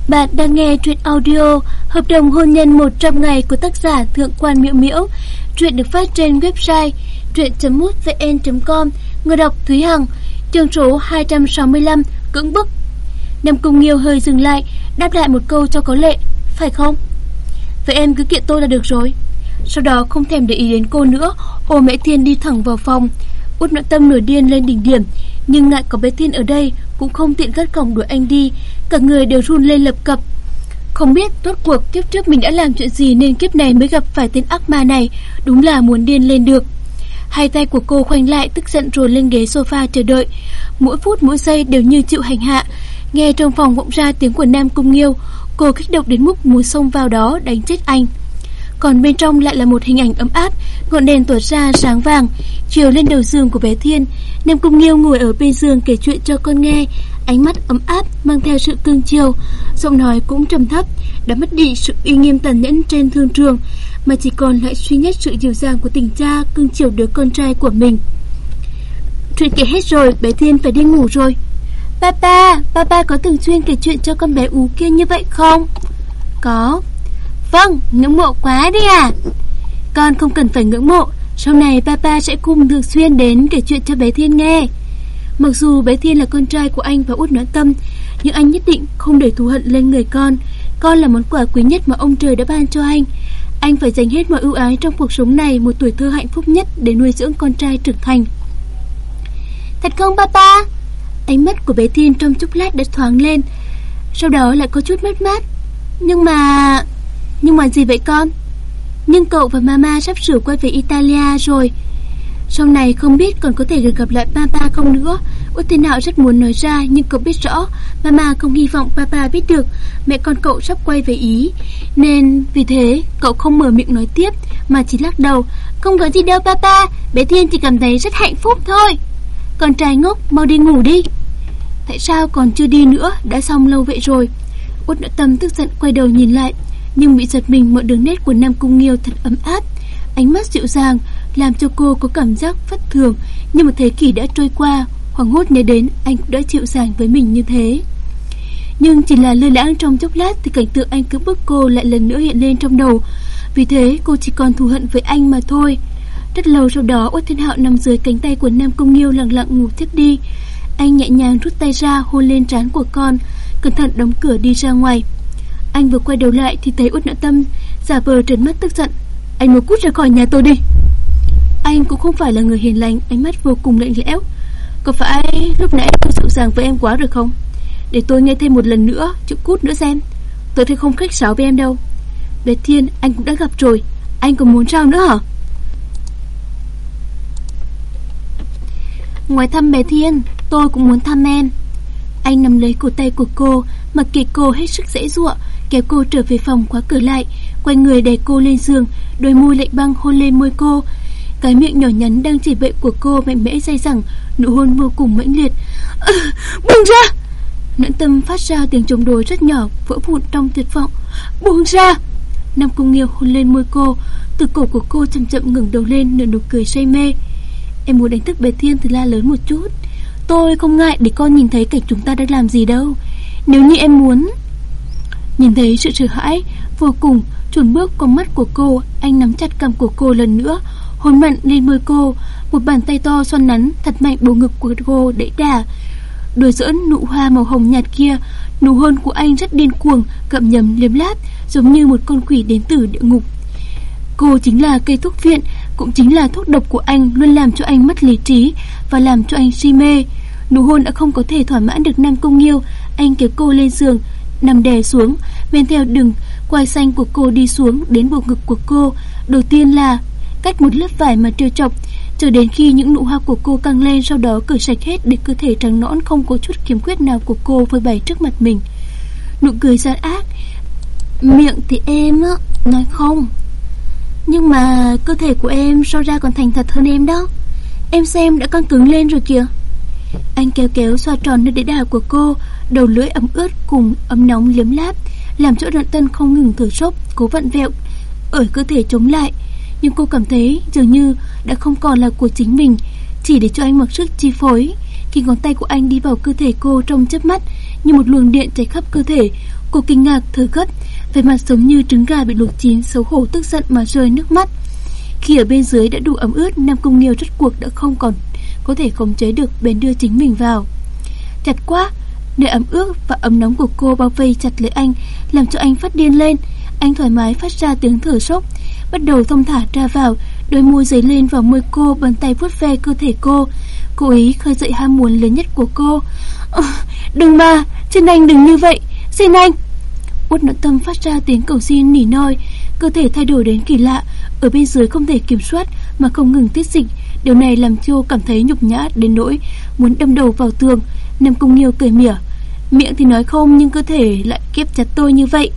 Bạn đang nghe truyện audio Hợp đồng hôn nhân 100 ngày của tác giả Thượng quan Miễu Miễu. Truyện được phát trên website truyện.mútvn.com Người đọc Thúy Hằng, Chương số 265 Cưỡng bức. Nam Cung Nghiêu hơi dừng lại, Đáp lại một câu cho có lệ, Phải không? Vậy em cứ kiện tôi là được rồi. Sau đó không thèm để ý đến cô nữa Ô Mễ Thiên đi thẳng vào phòng. Út nội tâm nổi điên lên đỉnh điểm, Nhưng ngại có bé Thiên ở đây, Cũng không tiện gắt cổng đuổi anh đi, Cả người đều run lên lập cập. Không biết tốt cuộc kiếp trước mình đã làm chuyện gì Nên kiếp này mới gặp phải tên ác ma này, Đúng là muốn điên lên được. Hai tay của cô khoanh lại tức giận rồi lên ghế sofa chờ đợi. Mỗi phút mỗi giây đều như chịu hành hạ. Nghe trong phòng vọng ra tiếng của Nam Cung Nghiêu, Cô kích động đến mức muốn xông vào đó đánh chết anh. Còn bên trong lại là một hình ảnh ấm áp, Ngọn đèn tỏa ra sáng vàng, Chiều lên đầu giường của bé Thiên. Nam Cung Nghiêu ngồi ở bên giường kể chuyện cho con nghe. Ánh mắt ấm áp mang theo sự cương chiều, Giọng nói cũng trầm thấp, Đã mất đi sự uy nghiêm tàn nhẫn trên thương trường mà chỉ còn lại duy nhất sự dịu dàng của tình cha cưng chiều đứa con trai của mình. Chuyện kể hết rồi, bé Thiên phải đi ngủ rồi. Papa, papa có thường xuyên kể chuyện cho con bé ú kia như vậy không? Có. Vâng, ngưỡng mộ quá đi à. Con không cần phải ngưỡng mộ, sau này papa sẽ cùng thường xuyên đến kể chuyện cho bé Thiên nghe. Mặc dù bé Thiên là con trai của anh và út noãn tâm, nhưng anh nhất định không để thù hận lên người con. Con là món quà quý nhất mà ông trời đã ban cho anh. Anh phải dành hết mọi ưu ái trong cuộc sống này một tuổi thơ hạnh phúc nhất để nuôi dưỡng con trai trưởng thành. Thật không papa? Ánh mắt của bé Thiên trong chốc lát đã thoáng lên, sau đó lại có chút mất mát. Nhưng mà... Nhưng mà gì vậy con? Nhưng cậu và mama sắp sửa quay về Italia rồi Sau này không biết còn có thể được gặp lại papa không nữa Út Thiên Hạo rất muốn nói ra Nhưng cậu biết rõ, Mama không hy vọng papa biết được, Mẹ con cậu sắp quay về Ý. Nên vì thế, cậu không mở miệng nói tiếp, Mà chỉ lắc đầu, Không có gì đâu, papa, Bé Thiên chỉ cảm thấy rất hạnh phúc thôi. Con trai ngốc, mau đi ngủ đi. Tại sao còn chưa đi nữa? Đã xong lâu vậy rồi. Út nội tâm tức giận quay đầu nhìn lại, Nhưng bị giật mình mọi đường nét của Nam Cung Nghiêu thật ấm áp. Ánh mắt dịu dàng Làm cho cô có cảm giác bất thường Như một thế kỷ đã trôi qua Hoàng hốt nhớ đến, anh cũng đã chịu dàng với mình như thế. Nhưng chỉ là lơ lãng trong chốc lát Thì cảnh tượng anh cứ bức cô lại lần nữa hiện lên trong đầu. Vì thế, cô chỉ còn thù hận với anh mà thôi. Rất lâu sau đó, Uất Thiên Hạo nằm dưới cánh tay của Nam Cung Nghiêu lặng lặng ngủ thiếp đi. Anh nhẹ nhàng rút tay ra, hôn lên trán của con, Cẩn thận đóng cửa đi ra ngoài. Anh vừa quay đầu lại thì thấy Uất Nợ Tâm Giả vờ trấn mắt tức giận. Anh muốn cút ra khỏi nhà tôi đi. Anh cũng không phải là người hiền lành, Ánh mắt vô cùng lạnh lẽo. Có phải lúc nãy tôi dịu dàng với em quá rồi không? Để tôi nghe thêm một lần nữa, Chữ cút nữa xem. Tôi thấy không khách sáo với em đâu. Bé Thiên, anh cũng đã gặp rồi. Anh còn muốn sao nữa hả? Ngoài thăm bé Thiên, Tôi cũng muốn thăm em. Anh nắm lấy cổ tay của cô, Mặc kệ cô hết sức dễ dụa, Kéo cô trở về phòng khóa cửa lại, Quay người đè cô lên giường, Đôi môi lạnh băng hôn lên môi cô. Cái miệng nhỏ nhắn đang chỉ bệnh của cô Mạnh mẽ dây rằng Nụ hôn vô cùng mãnh liệt. À, Buông ra! Nhẫn tâm phát ra tiếng chống đối rất nhỏ Vỡ vụn trong tuyệt vọng. Buông ra! Nam Cung Nghiêu hôn lên môi cô Từ cổ của cô chậm chậm ngẩng đầu lên Nở nụ cười say mê. Em muốn đánh thức Bề Thiên thì la lớn một chút. Tôi không ngại để con nhìn thấy cảnh chúng ta đã làm gì đâu. Nếu như em muốn. Nhìn thấy sự sợ hãi Vô cùng chuẩn bước con mắt của cô Anh nắm chặt cầm của cô lần nữa Hôn mặn lên môi cô. Một bàn tay to xoăn nắn thật mạnh bầu ngực của cô đẩy đà Đùa giỡn nụ hoa màu hồng nhạt kia, Nụ hôn của anh rất điên cuồng Cậm nhầm liếm láp, Giống như một con quỷ đến từ địa ngục. Cô chính là cây thuốc viện, Cũng chính là thuốc độc của anh, Luôn làm cho anh mất lý trí Và làm cho anh si mê. Nụ hôn đã không có thể thỏa mãn được Nam Công Nghiêu. Anh kéo cô lên giường, Nằm đè xuống, Men theo đường quai xanh của cô đi xuống Đến bộ ngực của cô. Đầu tiên là cách một lớp vải mà trêu chọc. Chờ đến khi những nụ hoa của cô căng lên, Sau đó cởi sạch hết để cơ thể trắng nõn Không có chút kiếm khuyết nào của cô Phơi bày trước mặt mình. Nụ cười gian ác, Miệng thì em á, Nói không. Nhưng mà cơ thể của em so ra còn thành thật hơn em đó. Em xem đã căng cứng lên rồi kìa. Anh kéo kéo xoa tròn nơi đế đà của cô, Đầu lưỡi ấm ướt cùng ấm nóng liếm láp, Làm chỗ đoạn tân không ngừng thở sốc Cố vặn vẹo Ở cơ thể chống lại. Nhưng cô cảm thấy dường như đã không còn là của chính mình. Chỉ để cho anh mặc sức chi phối. Khi ngón tay của anh đi vào cơ thể cô trong chớp mắt, Như một luồng điện chạy khắp cơ thể, Cô kinh ngạc thở gấp. Về mặt giống như trứng gà bị luộc chín, Xấu hổ, tức giận mà rơi nước mắt. Khi ở bên dưới đã đủ ấm ướt, Nam Cung Nghiêu rốt cuộc đã không còn Có thể khống chế được bèn đưa chính mình vào. Chặt quá, Nơi ấm ướt và ấm nóng của cô bao vây chặt lấy anh, Làm cho anh phát điên lên. Anh thoải mái phát ra tiếng thở sốc Bắt đầu thông thả ra vào, Đôi môi dấy lên vào môi cô, Bàn tay vuốt ve cơ thể cô. Cô ý khơi dậy ham muốn lớn nhất của cô. Ờ, đừng mà Xin anh đừng như vậy, Xin anh. Út nội tâm phát ra tiếng cầu xin nỉ non Cơ thể thay đổi đến kỳ lạ, Ở bên dưới không thể kiểm soát Mà không ngừng tiết dịch. Điều này làm cho cảm thấy nhục nhã đến nỗi Muốn đâm đầu vào tường, Nam Cung Nghiêu cười mỉa. Miệng thì nói không, nhưng cơ thể lại kiếp chặt tôi như vậy.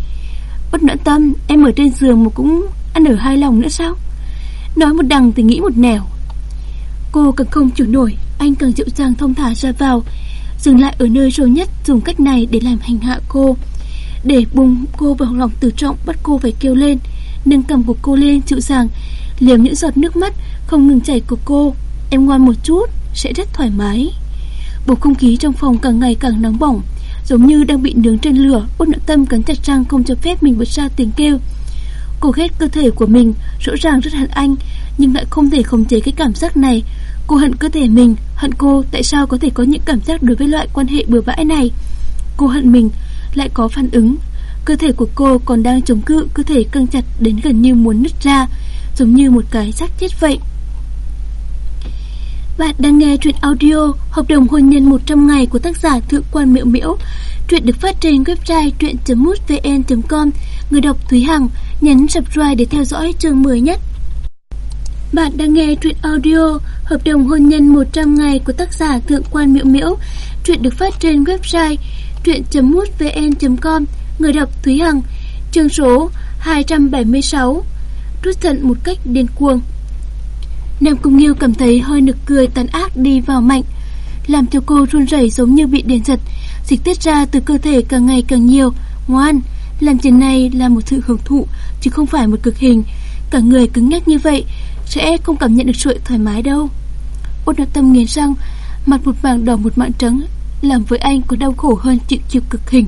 Bất noãn tâm, Em ở trên giường mà cũng ăn ở hai lòng nữa sao? Nói một đằng thì nghĩ một nẻo. Cô càng không chịu nổi, Anh càng dịu dàng thông thả ra vào, Dừng lại ở nơi sâu nhất, Dùng cách này để làm hành hạ cô. Để bùng cô vào lòng tự trọng, Bắt cô phải kêu lên, Nâng cầm của cô lên, dịu dàng, Liếm những giọt nước mắt không ngừng chảy của cô. Em ngoan một chút, Sẽ rất thoải mái. Bầu không khí trong phòng càng ngày càng nóng bỏng, Giống như đang bị nướng trên lửa Út nội tâm cắn chặt răng không cho phép mình bật ra tiếng kêu. Cô ghét cơ thể của mình, Rõ ràng rất hận anh, Nhưng lại không thể khống chế cái cảm giác này Cô hận cơ thể mình, Hận cô, tại sao có thể có những cảm giác đối với loại quan hệ bừa bãi này Cô hận mình, Lại có phản ứng Cơ thể của cô còn đang chống cự, Cơ thể căng chặt đến gần như muốn nứt ra, Giống như một cái xác chết vậy bạn đang nghe truyện audio Hợp đồng hôn nhân 100 ngày của tác giả Thượng quan Miễu Miễu. Truyện được phát trên website truyện.mútvn.com. Người đọc Thúy Hằng nhấn subscribe để theo dõi chương mới nhất. Bạn đang nghe truyện audio Hợp đồng hôn nhân 100 ngày của tác giả Thượng quan Miễu Miễu. Truyện được phát trên website truyện.mútvn.com. Người đọc Thúy Hằng. Chương số 276. Rút giận một cách điên cuồng. Nam Cung Nghiêu cảm thấy hơi nực cười tàn ác đi vào mạnh, làm cho cô run rẩy giống như bị điện giật, dịch tiết ra từ cơ thể càng ngày càng nhiều. Ngoan, làm chuyện này là một sự hưởng thụ chứ không phải một cực hình. Cả người cứng nhắc như vậy sẽ không cảm nhận được sự thoải mái đâu. Ôn nội tâm nghiến răng, mặt một mảng đỏ một mảng trắng, làm với anh có đau khổ hơn chịu chịu cực hình.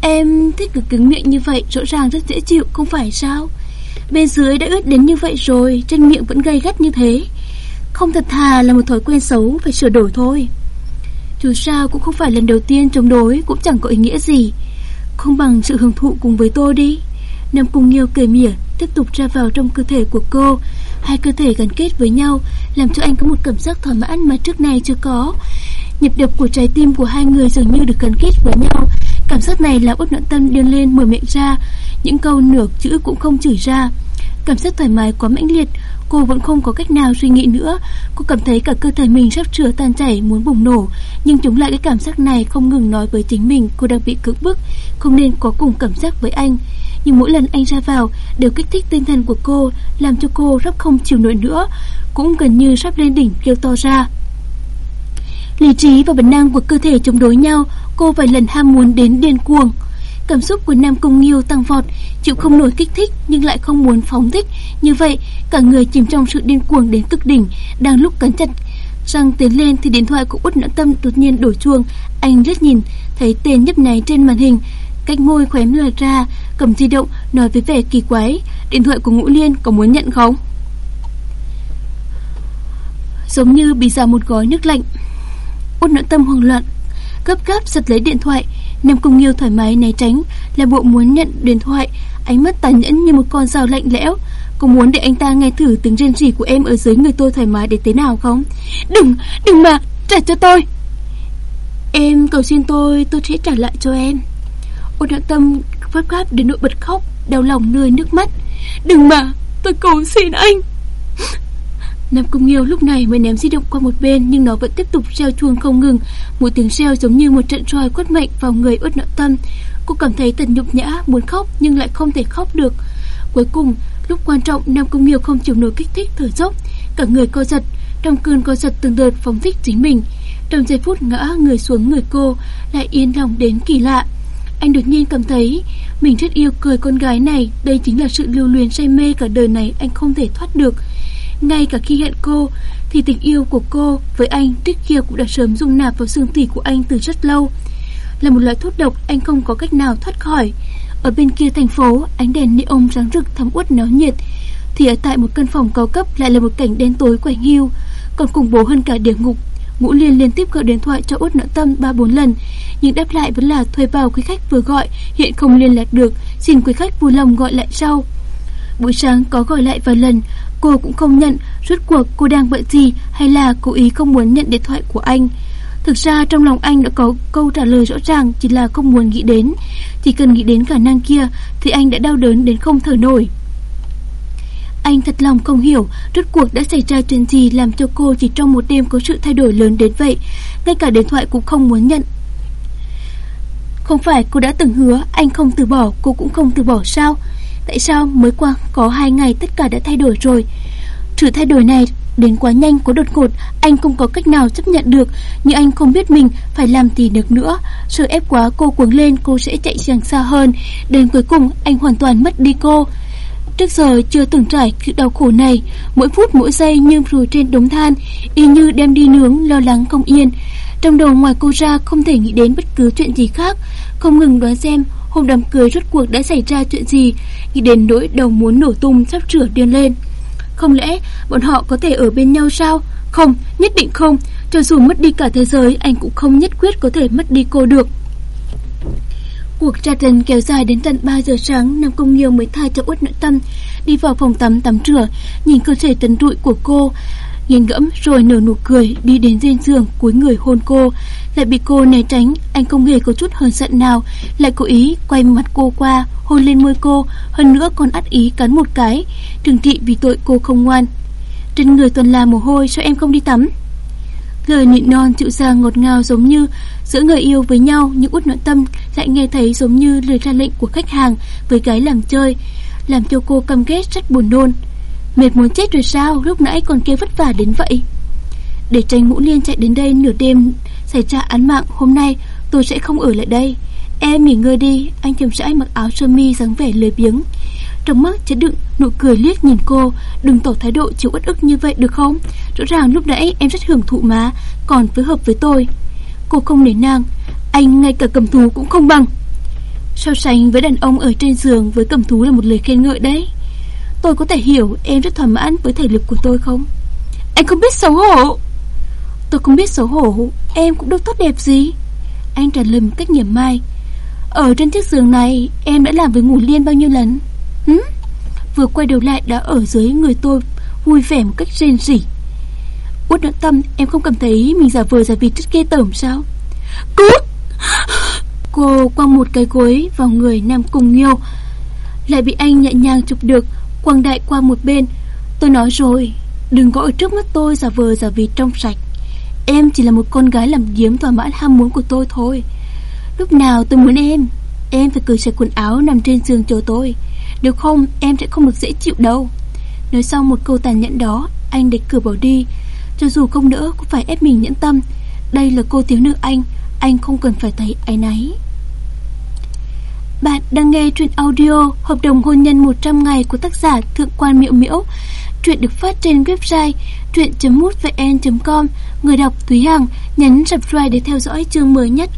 Em thích cực cứng miệng như vậy, rõ ràng rất dễ chịu, không phải sao? Bên dưới đã ướt đến như vậy rồi, trên miệng vẫn gay gắt như thế. Không thật thà là một thói quen xấu, phải sửa đổi thôi. Dù sao cũng không phải lần đầu tiên chống đối, cũng chẳng có ý nghĩa gì. Không bằng sự hưởng thụ cùng với tôi đi. Nam Cung Nghiêu cười mỉa, tiếp tục ra vào trong cơ thể của cô. Hai cơ thể gắn kết với nhau, làm cho anh có một cảm giác thỏa mãn mà trước này chưa có. Nhịp đập của trái tim của hai người dường như được gắn kết với nhau. Cảm giác này làm út nọn tâm điên lên mở miệng ra, những câu nửa chữ cũng không chửi ra. Cảm giác thoải mái quá mãnh liệt, cô vẫn không có cách nào suy nghĩ nữa. Cô cảm thấy cả cơ thể mình sắp chữa tan chảy muốn bùng nổ, nhưng chống lại cái cảm giác này không ngừng nói với chính mình cô đang bị cưỡng bức, không nên có cùng cảm giác với anh. Nhưng mỗi lần anh ra vào đều kích thích tinh thần của cô, làm cho cô sắp không chịu nổi nữa, cũng gần như sắp lên đỉnh kêu to ra. Lý trí và bản năng của cơ thể chống đối nhau, cô vài lần ham muốn đến điên cuồng. Cảm xúc của Nam Cung Nghiêu tăng vọt, chịu không nổi kích thích nhưng lại không muốn phóng thích. Như vậy, cả người chìm trong sự điên cuồng đến cực đỉnh, đang lúc cắn chặt răng tiến lên thì điện thoại của Út Nhã Tâm đột nhiên đổ chuông. Anh rất nhìn, thấy tên nhấp nháy trên màn hình, cách môi khóe lời ra, cầm di động nói với vẻ kỳ quái, điện thoại của Ngũ Liên có muốn nhận không? Giống như bị ra một gói nước lạnh. Út nội Tâm hoang loạn, gấp gáp giật lấy điện thoại, Nam Cung Nghiêu thoải mái né tránh, là bộ muốn nhận điện thoại, ánh mắt tàn nhẫn như một con dao lạnh lẽo. Có muốn để anh ta nghe thử tiếng rên rỉ của em ở dưới người tôi thoải mái để thế nào không? Đừng, đừng mà, trả cho tôi. Em cầu xin tôi, tôi sẽ trả lại cho em. Ôn hạ tâm phát gáp đến nỗi bật khóc, đau lòng nơi nước mắt. Đừng mà, tôi cầu xin anh. Nam Cung Nghiêu lúc này mới ném di động qua một bên nhưng nó vẫn tiếp tục reo chuông không ngừng. Một tiếng reo giống như một trận roi quất mạnh vào người uất nợ tâm. Cô cảm thấy tần nhục nhã, muốn khóc nhưng lại không thể khóc được. Cuối cùng, lúc quan trọng Nam Cung Nghiêu không chịu nổi kích thích thở dốc, cả người co giật, trong cơn co giật từng đợt phóng thích chính mình. Trong giây phút ngã người xuống người cô, lại yên lòng đến kỳ lạ. Anh đột nhiên cảm thấy mình rất yêu cười con gái này, đây chính là sự lưu luyến say mê cả đời này anh không thể thoát được. Ngay cả khi hẹn cô Thì tình yêu của cô với anh trước kia cũng đã sớm dung nạp vào xương tủy của anh từ rất lâu. Là một loại thuốc độc anh không có cách nào thoát khỏi. Ở bên kia thành phố Ánh đèn neon sáng rực thắm uất náo nhiệt. Thì ở tại một căn phòng cao cấp Lại là một cảnh đen tối quạnh hiu Còn khủng bố hơn cả địa ngục. Ngũ Liên liên tiếp gọi điện thoại cho Út Nợ Tâm 3-4 lần, Nhưng đáp lại vẫn là thuê bảo quý khách vừa gọi, Hiện không liên lạc được, Xin quý khách vui lòng gọi lại sau. Buổi sáng có gọi lại vài lần, Cô cũng không nhận, Rốt cuộc cô đang bận gì Hay là cố ý không muốn nhận điện thoại của anh? Thực ra trong lòng anh đã có câu trả lời rõ ràng, Chỉ là không muốn nghĩ đến. Chỉ cần nghĩ đến khả năng kia, Thì anh đã đau đớn đến không thở nổi. Anh thật lòng không hiểu, Rốt cuộc đã xảy ra chuyện gì Làm cho cô chỉ trong một đêm có sự thay đổi lớn đến vậy. Ngay cả điện thoại cũng không muốn nhận. Không phải cô đã từng hứa Anh không từ bỏ, Cô cũng không từ bỏ sao? Tại sao mới qua có hai ngày tất cả đã thay đổi rồi? Sự thay đổi này đến quá nhanh, quá đột ngột, Anh không có cách nào chấp nhận được. Nhưng anh không biết mình phải làm gì được nữa. Sự ép quá cô cuống lên, cô sẽ chạy càng xa hơn. Đến cuối cùng, anh hoàn toàn mất đi cô. Trước giờ chưa từng trải sự đau khổ này. Mỗi phút mỗi giây như rùi trên đống than Y như đem đi nướng lo lắng không yên. Trong đầu ngoài cô ra không thể nghĩ đến bất cứ chuyện gì khác. Không ngừng đoán xem Hôm đám cưới rốt cuộc đã xảy ra chuyện gì Nghĩ đến nỗi đầu muốn nổ tung sắp trở điên lên. Không lẽ bọn họ có thể ở bên nhau sao? Không, nhất định không. Cho dù mất đi cả thế giới Anh cũng không nhất quyết có thể mất đi cô được. Cuộc tra tấn kéo dài đến tận 3 giờ sáng Nam Công Nghiêu mới tha cho uất nội tâm Đi vào phòng tắm tắm rửa Nhìn cơ thể tấn trụi của cô nghiền ngẫm rồi nở nụ cười đi đến trên giường cuối người hôn cô, lại bị cô né tránh, anh không hề có chút hờn giận nào, lại cố ý quay mặt cô qua, hôn lên môi cô, hơn nữa còn ắt ý cắn một cái, trừng trị vì tội cô không ngoan. Trên người toàn là mồ hôi, sao em không đi tắm? Lời nịnh non dịu dàng ngọt ngào giống như giữa người yêu với nhau, nhưng út nội tâm lại nghe thấy giống như lời ra lệnh của khách hàng với gái làm chơi, làm cho cô căm ghét rất buồn nôn. Mệt muốn chết rồi sao, lúc nãy còn kêu vất vả đến vậy. Để tránh Ngũ Liên chạy đến đây nửa đêm xảy ra án mạng, hôm nay tôi sẽ không ở lại đây. Em nghỉ ngơi đi, anh chậm rãi mặc áo sơ mi dáng vẻ lười biếng. Trong mắt chứa đựng nụ cười liếc nhìn cô, đừng tỏ thái độ chịu uất ức như vậy được không? Rõ ràng lúc nãy em rất hưởng thụ mà, còn phối hợp với tôi. Cô không nể nang, anh ngay cả cầm thú cũng không bằng. So sánh với đàn ông ở trên giường với cầm thú là một lời khen ngợi đấy. Tôi có thể hiểu em rất thỏa mãn với thể lực của tôi không? Anh không biết xấu hổ. Tôi không biết xấu hổ, em cũng đâu tốt đẹp gì. Anh trả lời một cách nhẩm mai. Ở trên chiếc giường này, em đã làm với ngủ liên bao nhiêu lần? Hứ? Vừa quay đầu lại đã ở dưới người tôi vui vẻ một cách rên rỉ. Út nỗi tâm, em không cảm thấy mình giả vờ giả vịt rất ghê tởm sao? Cút! Cô quăng một cái gối vào người Nam Cung Nghiêu, lại bị anh nhẹ nhàng chụp được, quăng đại qua một bên. Tôi nói rồi, đừng có ở trước mắt tôi giả vờ giả vịt trong sạch. Em chỉ là một con gái làm điếm thỏa mãn ham muốn của tôi thôi. Lúc nào tôi muốn em, em phải cởi sạch quần áo nằm trên giường chờ tôi. Nếu không, em sẽ không được dễ chịu đâu. Nói xong một câu tàn nhẫn đó, anh đẩy cửa bỏ đi. Cho dù không đỡ cũng phải ép mình nhẫn tâm. Đây là cô thiếu nữ anh, anh không cần phải thấy áy náy. Bạn đang nghe truyện audio Hợp đồng hôn nhân 100 ngày của tác giả Thượng quan Miệu Miễu. Truyện được phát trên website truyện.mútvn.com. Người đọc Thúy Hằng nhấn subscribe để theo dõi chương mới nhất.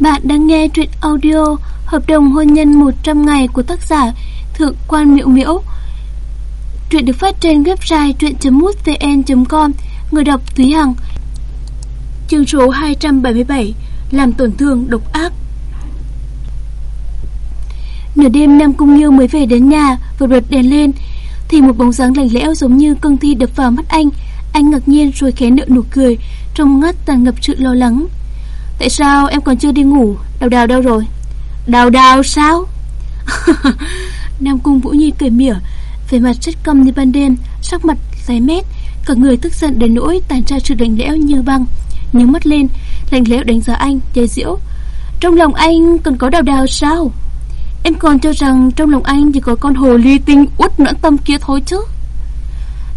Bạn đang nghe truyện audio Hợp đồng hôn nhân 100 ngày của tác giả Thượng quan Miệu Miễu. Truyện được phát trên website truyện.mútvn.com. Người đọc Thúy Hằng. Chương số 277: Làm tổn thương độc ác. Nửa đêm Nam Cung Như mới về đến nhà, Vừa bật đèn lên, Thì một bóng dáng lạnh lẽo giống như cương thi đập vào mắt anh Anh ngạc nhiên rồi khẽ nợ nụ cười, Trong mắt tàn ngập sự lo lắng Tại sao em còn chưa đi ngủ Đào đào đâu rồi Đào đào sao? Nam Cung Vũ Nhi cười mỉa Về mặt chất căm như ban đêm, Sắc mặt tái mét, Cả người tức giận đến nỗi tàn ra sự lạnh lẽo như băng. Nhướng mắt lên, Lạnh lẽo đánh giá anh Chơi diễu. Trong lòng anh còn có đào đào sao? Em còn cho rằng trong lòng anh chỉ có con hồ ly tinh út nõn tâm kia thôi chứ?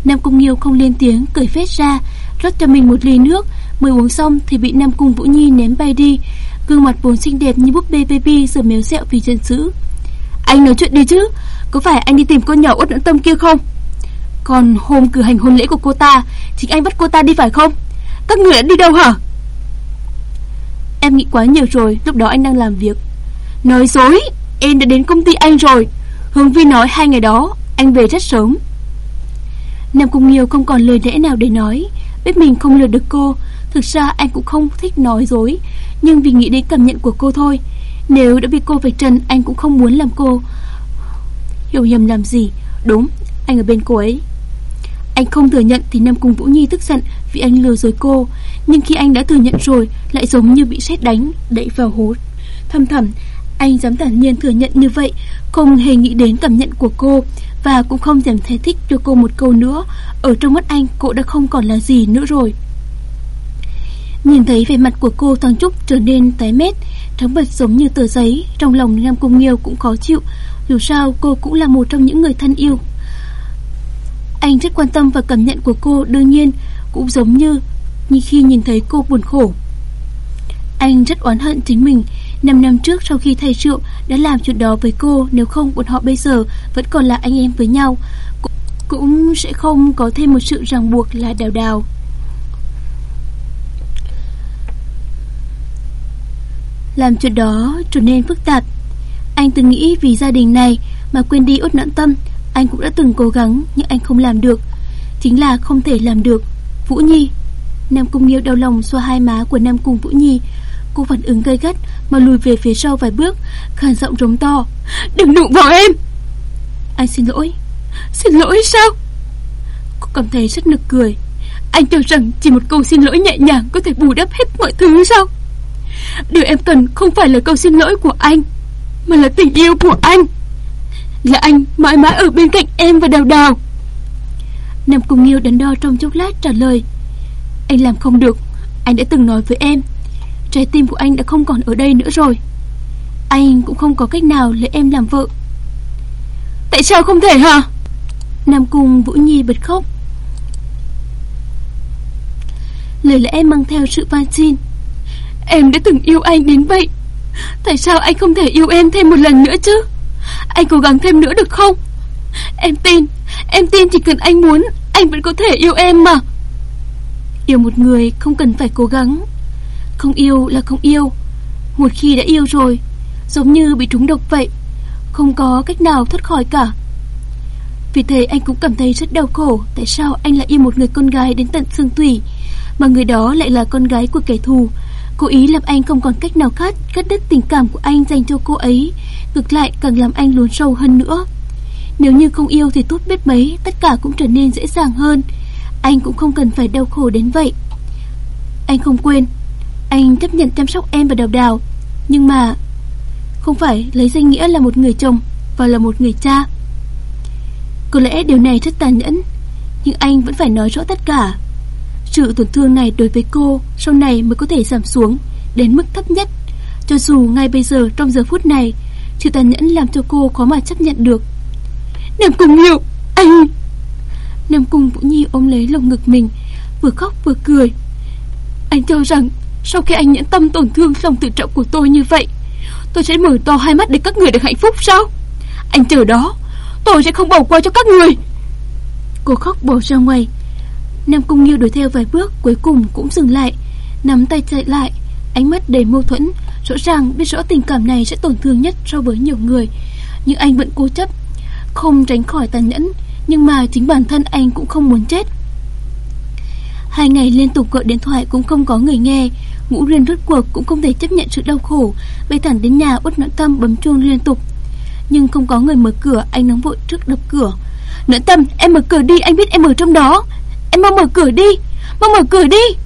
Nam Cung Nghiêu không lên tiếng, Cười phết ra, Rót cho mình một ly nước. Mới uống xong thì bị Nam Cung Vũ Nhi ném bay đi. Gương mặt vốn xinh đẹp như búp bê baby Giờ méo xẹo vì chân dữ Anh nói chuyện đi chứ, Có phải anh đi tìm con nhỏ út nỡ tâm kia không? Còn hôm cử hành hôn lễ của cô ta, Chính anh bắt cô ta đi phải không? Các người đã đi đâu hả? Em nghĩ quá nhiều rồi, Lúc đó anh đang làm việc. Nói dối, Em đã đến công ty anh rồi. Hướng Vi nói hai ngày đó, Anh về rất sớm. Nam Cung Nghiêu không còn lời lẽ nào để nói, Biết mình không lừa được cô Thực ra anh cũng không thích nói dối Nhưng vì nghĩ đến cảm nhận của cô thôi. Nếu đã bị cô vạch trần Anh cũng không muốn làm cô. Hiểu nhầm làm gì? Đúng, anh ở bên cô ấy. Anh không thừa nhận thì Nam Cung Vũ Nhi tức giận Vì anh lừa dối cô. Nhưng khi anh đã thừa nhận rồi Lại giống như bị sét đánh Đẩy vào hố. Thầm thầm anh dám thản nhiên thừa nhận như vậy Không hề nghĩ đến cảm nhận của cô. Và cũng không dám giải thích cho cô một câu nữa. Ở trong mắt anh cô đã không còn là gì nữa rồi. Nhìn thấy vẻ mặt của cô thằng Trúc trở nên tái mét Trắng bật giống như tờ giấy, Trong lòng Nam Cung Nghiêu cũng khó chịu, Dù sao cô cũng là một trong những người thân yêu. Anh rất quan tâm và cảm nhận của cô, Đương nhiên cũng giống như Như khi nhìn thấy cô buồn khổ. Anh rất oán hận chính mình 5 năm trước sau khi thầy rượu đã làm chuyện đó với cô, Nếu không bọn họ bây giờ vẫn còn là anh em với nhau Cũng sẽ không có thêm một sự ràng buộc là đào đào. Làm chuyện đó trở nên phức tạp. Anh từng nghĩ vì gia đình này mà quên đi út nặng tâm, Anh cũng đã từng cố gắng nhưng anh không làm được. Chính là không thể làm được. Vũ Nhi, Nam Cung Nghiêu đau lòng xoa hai má của Nam Cung Vũ Nhi. Cô phản ứng gay gắt Mà lùi về phía sau vài bước Khàn giọng rống to. Đừng đụng vào em! Anh xin lỗi. Xin lỗi sao? Cô cảm thấy rất nực cười. Anh cho rằng chỉ một câu xin lỗi nhẹ nhàng Có thể bù đắp hết mọi thứ sao? Điều em cần không phải là câu xin lỗi của anh, Mà là tình yêu của anh. Là anh mãi mãi ở bên cạnh em và đào đào. Nam Cung Nghiêu đắn đo trong chốc lát trả lời, Anh làm không được, Anh đã từng nói với em, Trái tim của anh đã không còn ở đây nữa rồi. Anh cũng không có cách nào lấy em làm vợ. Tại sao không thể hả? Nam Cung Vũ Nhi bật khóc. Lời lẽ mang theo sự van xin Em đã từng yêu anh đến vậy. Tại sao anh không thể yêu em thêm một lần nữa chứ? Anh cố gắng thêm nữa được không? Em tin Em tin chỉ cần anh muốn, Anh vẫn có thể yêu em mà. Yêu một người không cần phải cố gắng. Không yêu là không yêu. Một khi đã yêu rồi, Giống như bị trúng độc vậy, Không có cách nào thoát khỏi cả. Vì thế anh cũng cảm thấy rất đau khổ Tại sao anh lại yêu một người con gái đến tận xương tủy, Mà người đó lại là con gái của kẻ thù Cố ý làm anh không còn cách nào khác, Cắt đứt tình cảm của anh dành cho cô ấy. Ngược lại, càng làm anh lún sâu hơn nữa. Nếu như không yêu thì tốt biết mấy, Tất cả cũng trở nên dễ dàng hơn. Anh cũng không cần phải đau khổ đến vậy. Anh không quên. Anh chấp nhận chăm sóc em và đào đào. Nhưng mà Không phải lấy danh nghĩa là một người chồng Và là một người cha. Có lẽ điều này rất tàn nhẫn, Nhưng anh vẫn phải nói rõ tất cả sự tổn thương này đối với cô sau này mới có thể giảm xuống đến mức thấp nhất. Cho dù ngay bây giờ trong giờ phút này, sự tàn nhẫn làm cho cô khó mà chấp nhận được. Nam Cung Nhiêu, anh... Nam Cung Vũ Nhi ôm lấy lồng ngực mình, vừa khóc vừa cười. Anh cho rằng sau khi anh nhẫn tâm tổn thương lòng tự trọng của tôi như vậy, tôi sẽ mở to hai mắt để các người được hạnh phúc sao? Anh chờ đó, tôi sẽ không bỏ qua cho các người. Cô khóc bỏ ra ngoài, Nam Cung Nghiêu đuổi theo vài bước, Cuối cùng cũng dừng lại. Nắm tay chạy lại, Ánh mắt đầy mâu thuẫn. Rõ ràng biết rõ tình cảm này sẽ tổn thương nhất so với nhiều người, Nhưng anh vẫn cố chấp, Không tránh khỏi tàn nhẫn. Nhưng mà chính bản thân anh cũng không muốn chết. Hai ngày liên tục gọi điện thoại cũng không có người nghe. Ngũ liên rốt cuộc cũng không thể chấp nhận sự đau khổ, Bay thẳng đến nhà út nỗi tâm bấm chuông liên tục. Nhưng không có người mở cửa, Anh nóng vội trước đập cửa. Nỗi tâm, em mở cửa đi, anh biết em ở trong đó. Em mau mở cửa đi. Mau mở cửa đi.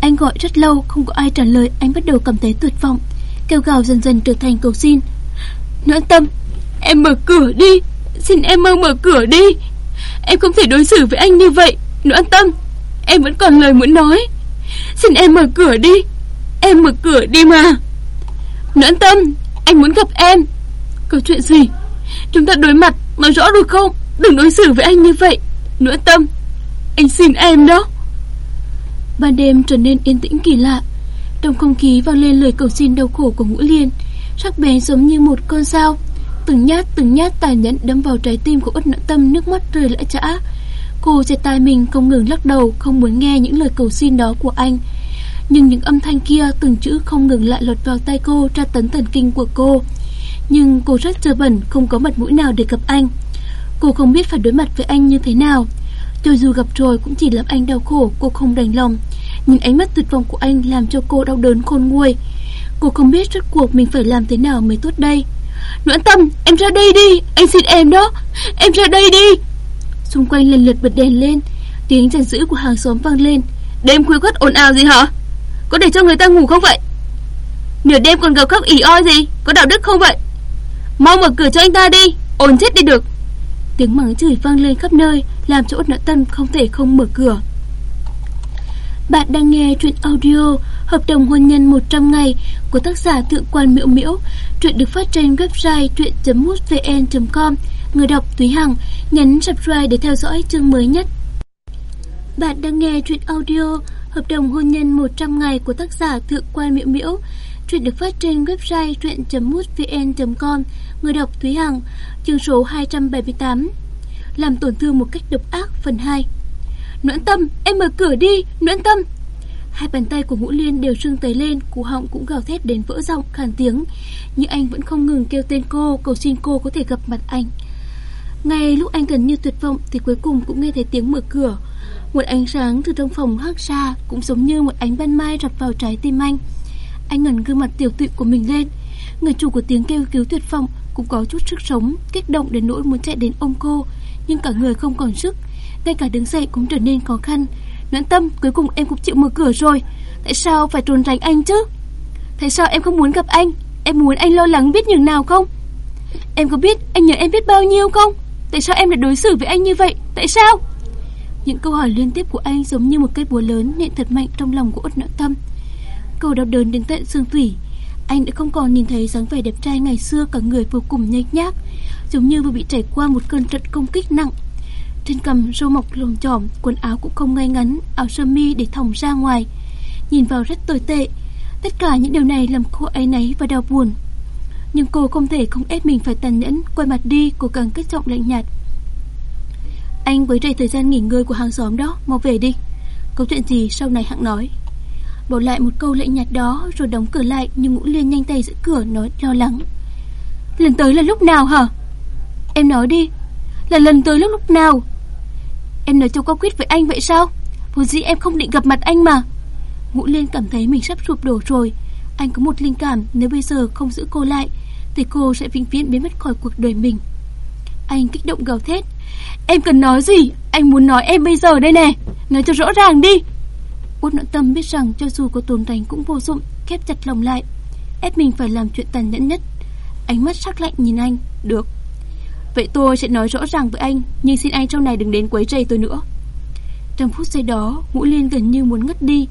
Anh gọi rất lâu, không có ai trả lời. Anh bắt đầu cảm thấy tuyệt vọng, Kêu gào dần dần trở thành cầu xin. Noãn tâm, Em mở cửa đi. Xin em mau mở cửa đi. Em không thể đối xử với anh như vậy. Noãn tâm, Em vẫn còn lời muốn nói. Xin em mở cửa đi. Em mở cửa đi mà. Noãn tâm, Anh muốn gặp em. Có chuyện gì? Chúng ta đối mặt Nói rõ được không? Đừng đối xử với anh như vậy. Noãn tâm anh xin em đó. Ban đêm trở nên yên tĩnh kỳ lạ. Trong không khí vang lên lời cầu xin đau khổ của Ngũ Liên, Sắc bén giống như một con dao. Từng nhát từng nhát tàn nhẫn đâm vào trái tim của Út Nặng Tâm, nước mắt rơi lã chã. Cô che tai mình không ngừng lắc đầu, Không muốn nghe những lời cầu xin đó của anh. Nhưng những âm thanh kia, từng chữ không ngừng lại lọt vào tay cô, Tra tấn thần kinh của cô. Nhưng cô rất trơ bẩn, Không có mặt mũi nào để gặp anh. Cô không biết phải đối mặt với anh như thế nào cho dù gặp rồi cũng chỉ làm anh đau khổ, Cô không đành lòng. Nhìn ánh mắt tuyệt vọng của anh làm cho cô đau đớn khôn nguôi. Cô không biết rốt cuộc mình phải làm thế nào mới tốt đây. Noãn tâm, em ra đây đi. Anh xin em đó. Em ra đây đi. Xung quanh lần lượt bật đèn lên. Tiếng giàn dữ của hàng xóm vang lên. Đêm khuya quất ồn ào gì hả? Có để cho người ta ngủ không vậy? Nửa đêm còn gào khóc ỉ oi gì? Có đạo đức không vậy? Mau mở cửa cho anh ta đi. Ồn chết đi được. Tiếng mắng chửi vang lên khắp nơi, Làm cho Út Nã Tâm không thể không mở cửa. Bạn đang nghe truyện audio Hợp đồng hôn nhân 100 ngày Của tác giả Thượng quan Miễu Miễu. Truyện được phát trên website truyện.mútvn.com Người đọc Thúy Hằng, Nhấn subscribe để theo dõi chương mới nhất. Bạn đang nghe truyện audio Hợp đồng hôn nhân 100 ngày của tác giả Thượng quan Miễu Miễu. Truyện được phát trên website truyện.mútvn.com Người đọc Thúy Hằng Chương số 278 Làm tổn thương một cách độc ác phần 2 Noãn tâm, em mở cửa đi, noãn tâm. Hai bàn tay của Ngũ Liên đều sưng tấy lên Cú họng cũng gào thét đến vỡ giọng khàn tiếng. Nhưng anh vẫn không ngừng kêu tên cô Cầu xin cô có thể gặp mặt anh. Ngay lúc anh gần như tuyệt vọng Thì cuối cùng cũng nghe thấy tiếng mở cửa. Một ánh sáng từ trong phòng hắt ra Cũng giống như một ánh ban mai rập vào trái tim anh. Anh ngẩn gương mặt tiểu tụy của mình lên. Người chủ của tiếng kêu cứu tuyệt vọng cũng có chút sức sống, kích động đến nỗi muốn chạy đến ôm cô, nhưng cả người không còn sức, ngay cả đứng dậy cũng trở nên khó khăn. Nguyễn tâm cuối cùng em cũng chịu mở cửa rồi. Tại sao phải trốn tránh anh chứ? Tại sao em không muốn gặp anh? Em muốn anh lo lắng biết nhường nào không? Em có biết anh nhớ em biết bao nhiêu không? Tại sao em lại đối xử với anh như vậy? Tại sao? Những câu hỏi liên tiếp của anh giống như một cây búa lớn Nện thật mạnh trong lòng của út nợ tâm cô đau đớn đến tận xương tủy. Anh đã không còn nhìn thấy dáng vẻ đẹp trai ngày xưa Cả người vô cùng nhếch nhác, Giống như vừa bị trải qua một cơn trận công kích nặng. Trên cầm râu mọc lồng trỏm Quần áo cũng không ngay ngắn, Áo sơ mi để thòng ra ngoài. Nhìn vào rất tồi tệ. Tất cả những điều này làm cô ấy nấy và đau buồn. Nhưng cô không thể không ép mình phải tàn nhẫn, Quay mặt đi, cố gắng kết trọng lạnh nhạt. Anh với rầy thời gian nghỉ ngơi của hàng xóm đó, Mau về đi. Câu chuyện gì sau này hạng nói. Bỏ lại một câu lạnh nhạt đó Rồi đóng cửa lại Nhưng Ngũ Liên nhanh tay giữ cửa nói lo lắng. Lần tới là lúc nào hả? Em nói đi. Là lần tới lúc lúc nào? Em nói cho có quyết với anh vậy sao? Vốn dĩ em không định gặp mặt anh mà. Ngũ Liên cảm thấy mình sắp sụp đổ rồi. Anh có một linh cảm, nếu bây giờ không giữ cô lại, Thì cô sẽ vĩnh viễn biến mất khỏi cuộc đời mình. Anh kích động gào thét. Em cần nói gì? Anh muốn nói em bây giờ đây nè. Nói cho rõ ràng đi. Út nội tâm biết rằng cho dù có tồn đánh cũng vô dụng Khép chặt lòng lại Ép mình phải làm chuyện tàn nhẫn nhất Ánh mắt sắc lạnh nhìn anh Được Vậy tôi sẽ nói rõ ràng với anh Nhưng xin anh trong này đừng đến quấy rầy tôi nữa Trong phút giây đó Ngũ Liên gần như muốn ngất đi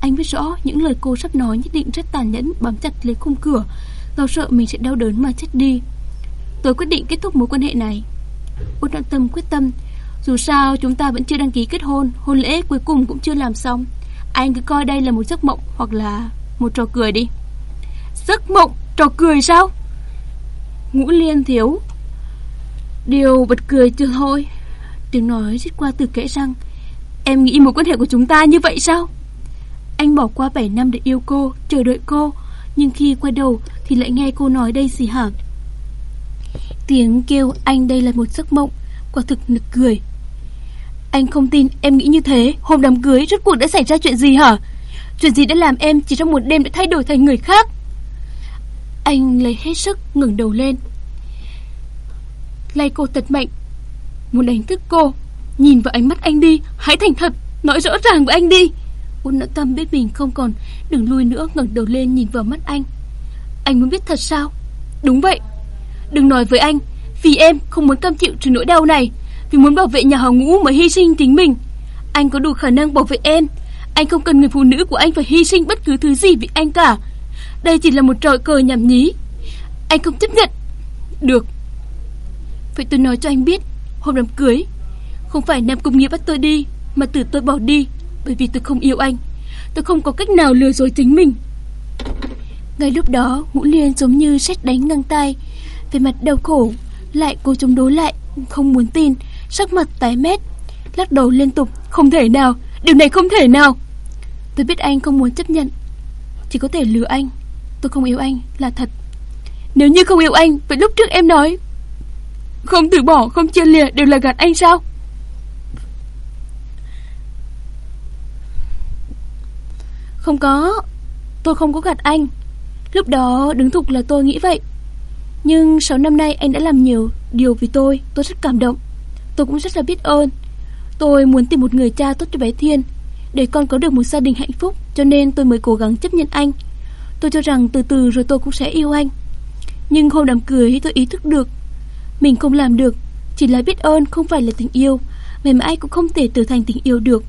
anh biết rõ những lời cô sắp nói nhất định rất tàn nhẫn bám chặt lấy khung cửa, lo sợ mình sẽ đau đớn mà chết đi. Tôi quyết định kết thúc mối quan hệ này. Út đoạn tâm quyết tâm, dù sao chúng ta vẫn chưa đăng ký kết hôn, hôn lễ cuối cùng cũng chưa làm xong. Anh cứ coi đây là một giấc mộng hoặc là một trò cười đi. Giấc mộng, trò cười sao? Ngũ liên thiếu. Điều bật cười chưa thôi. Tiếng nói rít qua từ kẽ răng. Em nghĩ mối quan hệ của chúng ta như vậy sao? Anh bỏ qua 7 năm để yêu cô, chờ đợi cô, nhưng khi quay đầu thì lại nghe cô nói đây gì hả? Tiếng kêu anh đây là một giấc mộng, quả thực nực cười. Anh không tin em nghĩ như thế, hôm đám cưới rốt cuộc đã xảy ra chuyện gì hả? Chuyện gì đã làm em chỉ trong một đêm đã thay đổi thành người khác? Anh lấy hết sức ngẩng đầu lên. Lay cô thật mạnh, muốn đánh thức cô. Nhìn vào ánh mắt anh đi, hãy thành thật, nói rõ ràng với anh đi. Ôn nỡ tâm biết mình không còn Đừng lui nữa ngẩng đầu lên nhìn vào mắt anh Anh muốn biết thật sao Đúng vậy Đừng nói với anh Vì em không muốn cam chịu trừ nỗi đau này vì muốn bảo vệ nhà họ ngũ mà hy sinh tính mình. Anh có đủ khả năng bảo vệ em. Anh không cần người phụ nữ của anh phải hy sinh bất cứ thứ gì vì anh cả. Đây chỉ là một trò cờ nhảm nhí. Anh không chấp nhận. Được. Vậy tôi nói cho anh biết, Hôm đám cưới, Không phải Nam Công Nghĩa bắt tôi đi, Mà từ tôi bỏ đi, bởi vì tôi không yêu anh. Tôi không có cách nào lừa dối chính mình. Ngay lúc đó, Ngũ Liên giống như xét đánh ngang tay Về mặt đau khổ, Lại cô chống đối lại, Không muốn tin. Sắc mặt tái mét, Lắc đầu liên tục, Không thể nào, Điều này không thể nào. Tôi biết anh không muốn chấp nhận, Chỉ có thể lừa anh. Tôi không yêu anh là thật. Nếu như không yêu anh, Vậy lúc trước em nói, Không từ bỏ, không chia lìa, đều là gạt anh sao? Không có, Tôi không có gạt anh. Lúc đó đứng thục là tôi nghĩ vậy. Nhưng 6 năm nay anh đã làm nhiều điều vì tôi Tôi rất cảm động. Tôi cũng rất là biết ơn Tôi muốn tìm một người cha tốt cho bé Thiên, Để con có được một gia đình hạnh phúc, Cho nên tôi mới cố gắng chấp nhận anh Tôi cho rằng từ từ rồi tôi cũng sẽ yêu anh Nhưng hôm đám cưới tôi ý thức được, Mình không làm được, Chỉ là biết ơn, không phải là tình yêu Mày mãi cũng không thể trở thành tình yêu được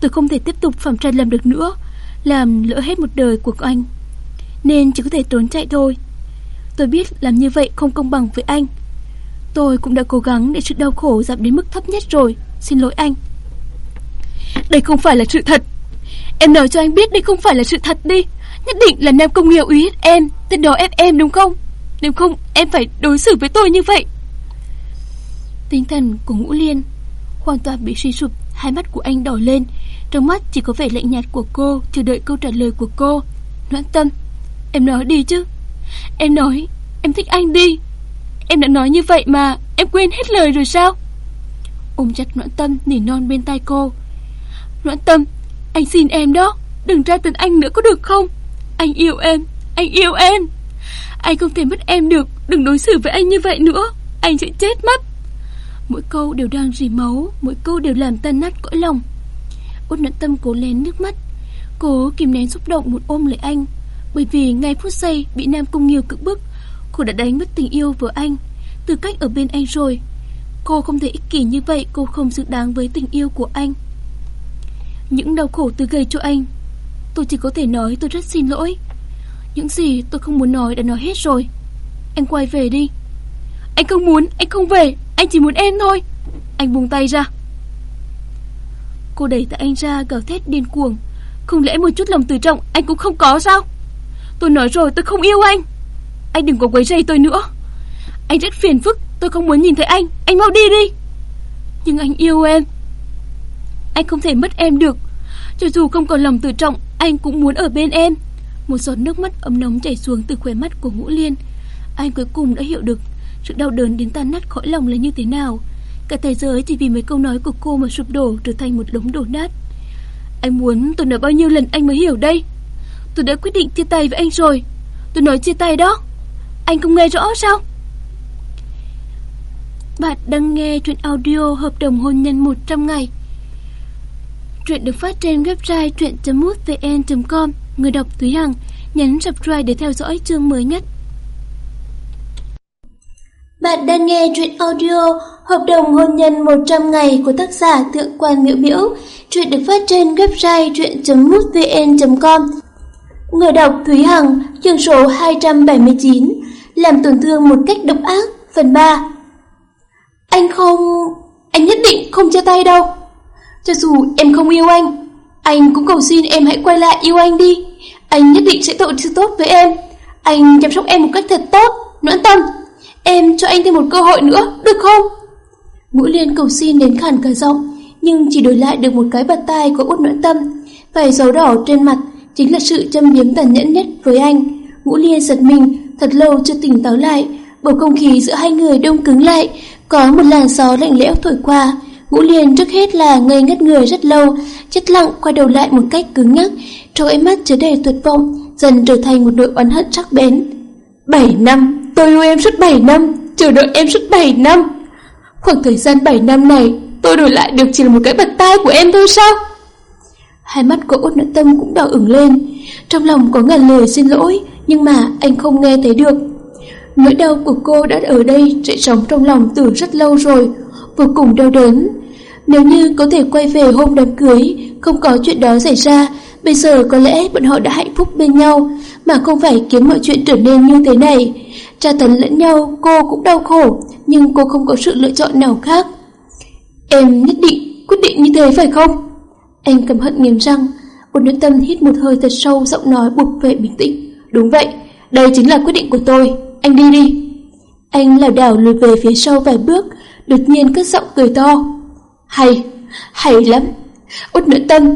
Tôi không thể tiếp tục phạm trần làm được nữa, làm lỡ hết một đời của anh. Nên chỉ có thể trốn chạy thôi. Tôi biết làm như vậy không công bằng với anh. Tôi cũng đã cố gắng để sự đau khổ giảm đến mức thấp nhất rồi. Xin lỗi anh. Đây không phải là sự thật. Em nói cho anh biết đây không phải là sự thật đi. Nhất định là Nam Công Nghiêu ý em, tên đó ép em đúng không? Nếu không, em phải đối xử với tôi như vậy. Tinh thần của Ngũ Liên hoàn toàn bị suy sụp, hai mắt của anh đỏ lên, trong mắt chỉ có vẻ lạnh nhạt của cô Chờ đợi câu trả lời của cô Noãn tâm Em nói đi chứ Em nói Em thích anh đi Em đã nói như vậy mà Em quên hết lời rồi sao? Ôm chặt noãn tâm nỉ non bên tai cô. Noãn tâm, Anh xin em đó, Đừng ra tên anh nữa có được không? Anh yêu em, Anh yêu em. Anh không thể mất em được, Đừng đối xử với anh như vậy nữa, Anh sẽ chết mất. Mỗi câu đều đang rỉ máu, Mỗi câu đều làm tan nát cõi lòng. Út Noãn tâm cố lén nước mắt, Cố kìm nén xúc động một ôm lấy anh, Bởi vì ngay phút giây bị Nam Cung Nghiêu cưỡng bức Cô đã đánh mất tình yêu với anh. Từ cách ở bên anh rồi. Cô không thể ích kỷ như vậy Cô không xứng đáng với tình yêu của anh. Những đau khổ tôi gây cho anh Tôi chỉ có thể nói tôi rất xin lỗi. Những gì tôi không muốn nói đã nói hết rồi. Anh quay về đi. Anh không muốn, anh không về. Anh chỉ muốn em thôi. Anh buông tay ra. Cô đẩy tay anh ra gào thét điên cuồng. Không lẽ một chút lòng tự trọng Anh cũng không có sao? Tôi nói rồi tôi không yêu anh. Anh đừng có quấy rầy tôi nữa. Anh rất phiền phức, Tôi không muốn nhìn thấy anh. Anh mau đi đi. Nhưng anh yêu em. Anh không thể mất em được. Cho dù không còn lòng tự trọng, Anh cũng muốn ở bên em. Một giọt nước mắt ấm nóng chảy xuống từ khóe mắt của Ngũ Liên. Anh cuối cùng đã hiểu được Sự đau đớn đến tan nát khỏi lòng là như thế nào. Cả thế giới chỉ vì mấy câu nói của cô mà sụp đổ, trở thành một đống đổ nát. Anh muốn tôi nói bao nhiêu lần anh mới hiểu đây? Tôi đã quyết định chia tay với anh rồi. Tôi nói chia tay đó. Anh không nghe rõ sao? Bạn đang nghe truyện audio hợp đồng hôn nhân 100 ngày. Truyện được phát trên website truyện.mútvn.com Người đọc Thúy Hằng Nhấn subscribe để theo dõi chương mới nhất. Bạn đang nghe truyện audio Hợp đồng hôn nhân 100 ngày của tác giả Thượng quan Miễu Miễu. Truyện được phát trên website truyện.mútvn.com. Người đọc Thúy Hằng, chương số 279, làm tổn thương một cách độc ác, phần 3. Anh không... anh nhất định không chia tay đâu. Cho dù em không yêu anh, anh cũng cầu xin em hãy quay lại yêu anh đi. Anh nhất định sẽ tội sự tốt với em. Anh chăm sóc em một cách thật tốt, noãn tâm. Em cho anh thêm một cơ hội nữa, được không? Ngũ Liên cầu xin đến khản cả giọng, nhưng chỉ đổi lại được một cái bật tai của út noãn tâm. Vài dấu đỏ trên mặt chính là sự châm biếm tàn nhẫn nhất với anh. Ngũ Liên giật mình, thật lâu chưa tỉnh táo lại, bầu không khí giữa hai người đông cứng lại, có một làn gió lạnh lẽo thổi qua. Ngũ Liên trước hết là ngây ngất người rất lâu, chết lặng quay đầu lại một cách cứng nhắc, trong ánh mắt chứa đầy tuyệt vọng, dần trở thành một nỗi oán hận sắc bén. Bảy năm, tôi yêu em suốt bảy năm, chờ đợi em suốt bảy năm. Khoảng thời gian bảy năm này Tôi đổi lại được chỉ là một cái bật tai của em thôi sao Hai mắt của út nợ tâm cũng đỏ ửng lên. Trong lòng có ngàn lời xin lỗi, Nhưng mà anh không nghe thấy được. Nỗi đau của cô đã ở đây Chạy sống trong lòng từ rất lâu rồi, Vô cùng đau đớn. Nếu như có thể quay về hôm đám cưới, Không có chuyện đó xảy ra, Bây giờ có lẽ bọn họ đã hạnh phúc bên nhau, Mà không phải khiến mọi chuyện trở nên như thế này. Tra tấn lẫn nhau, cô cũng đau khổ, Nhưng cô không có sự lựa chọn nào khác. Em nhất định quyết định như thế phải không? Anh cầm hận nghiến răng Bột nhẫn tâm hít một hơi thật sâu Giọng nói buộc vệ bình tĩnh. Đúng vậy, đây chính là quyết định của tôi. Anh đi đi. Anh lảo đảo lùi về phía sau vài bước Đột nhiên cất giọng cười to. Hay, hay lắm. Út nữ tâm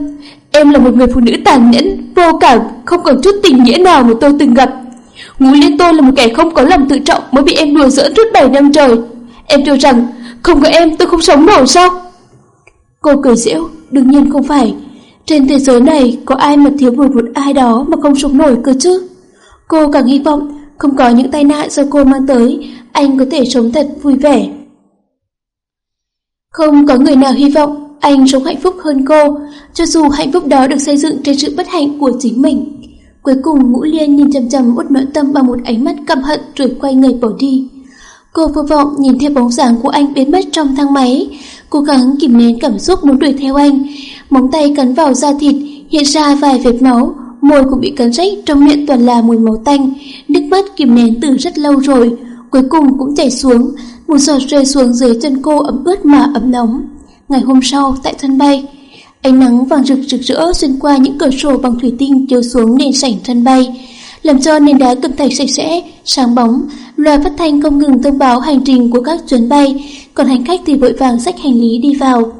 Em là một người phụ nữ tàn nhẫn Vô cảm, không còn chút tình nghĩa nào mà tôi từng gặp. Ngũ Liên tôi là một kẻ không có lòng tự trọng Mới bị em đùa giỡn suốt 7 năm trời. Em cho rằng không có em tôi không sống nổi sao? Cô cười giễu Đương nhiên không phải. Trên thế giới này có ai mà thiếu một một ai đó Mà không sống nổi cơ chứ? Cô càng hy vọng không có những tai nạn do cô mang tới, Anh có thể sống thật vui vẻ. Không có người nào hy vọng anh sống hạnh phúc hơn cô, Cho dù hạnh phúc đó được xây dựng trên sự bất hạnh của chính mình. Cuối cùng, Ngũ Liên nhìn chầm chầm út nội tâm bằng một ánh mắt căm hận rồi quay người bỏ đi. Cô vô vọng nhìn theo bóng dáng của anh biến mất trong thang máy, cố gắng kìm nén cảm xúc muốn đuổi theo anh. Móng tay cắn vào da thịt, hiện ra vài vệt máu, môi cũng bị cắn rách, trong miệng toàn là mùi máu tanh. Nước mắt kìm nén từ rất lâu rồi, cuối cùng cũng chảy xuống, một giọt rơi xuống dưới chân cô ấm ướt mà ấm nóng. Ngày hôm sau tại sân bay, Ánh nắng vàng rực rực rỡ xuyên qua những cửa sổ bằng thủy tinh chiếu xuống nền sảnh sân bay, làm cho nền đá cực thạch sạch sẽ, sáng bóng. Loa phát thanh không ngừng thông báo hành trình của các chuyến bay, còn hành khách thì vội vàng xách hành lý đi vào.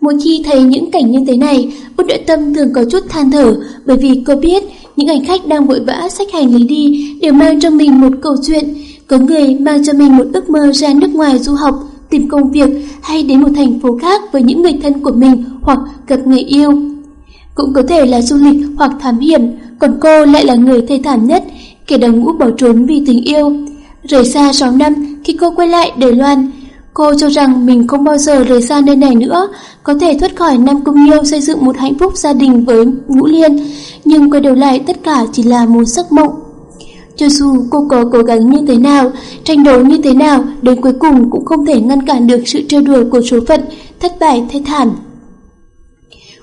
Mỗi khi thấy những cảnh như thế này, Bút Đại Tâm thường có chút than thở bởi vì cô biết những hành khách đang vội vã xách hành lý đi đều mang trong mình một câu chuyện. Có người mang cho mình một ước mơ ra nước ngoài du học, tìm công việc hay đến một thành phố khác với những người thân của mình hoặc gặp người yêu. Cũng có thể là du lịch hoặc thám hiểm, còn cô lại là người thê thảm nhất, kẻ đầu ngũ bỏ trốn vì tình yêu. Rời xa 6 năm, khi cô quay lại Đài Loan, Cô cho rằng mình không bao giờ rời xa nơi này nữa, có thể thoát khỏi năm Cung yêu xây dựng một hạnh phúc gia đình với Ngũ Liên, nhưng quay đầu lại tất cả chỉ là một giấc mộng. Cho dù cô có cố gắng như thế nào, tranh đấu như thế nào, đến cuối cùng cũng không thể ngăn cản được sự trêu đùa của số phận, thất bại thê thảm.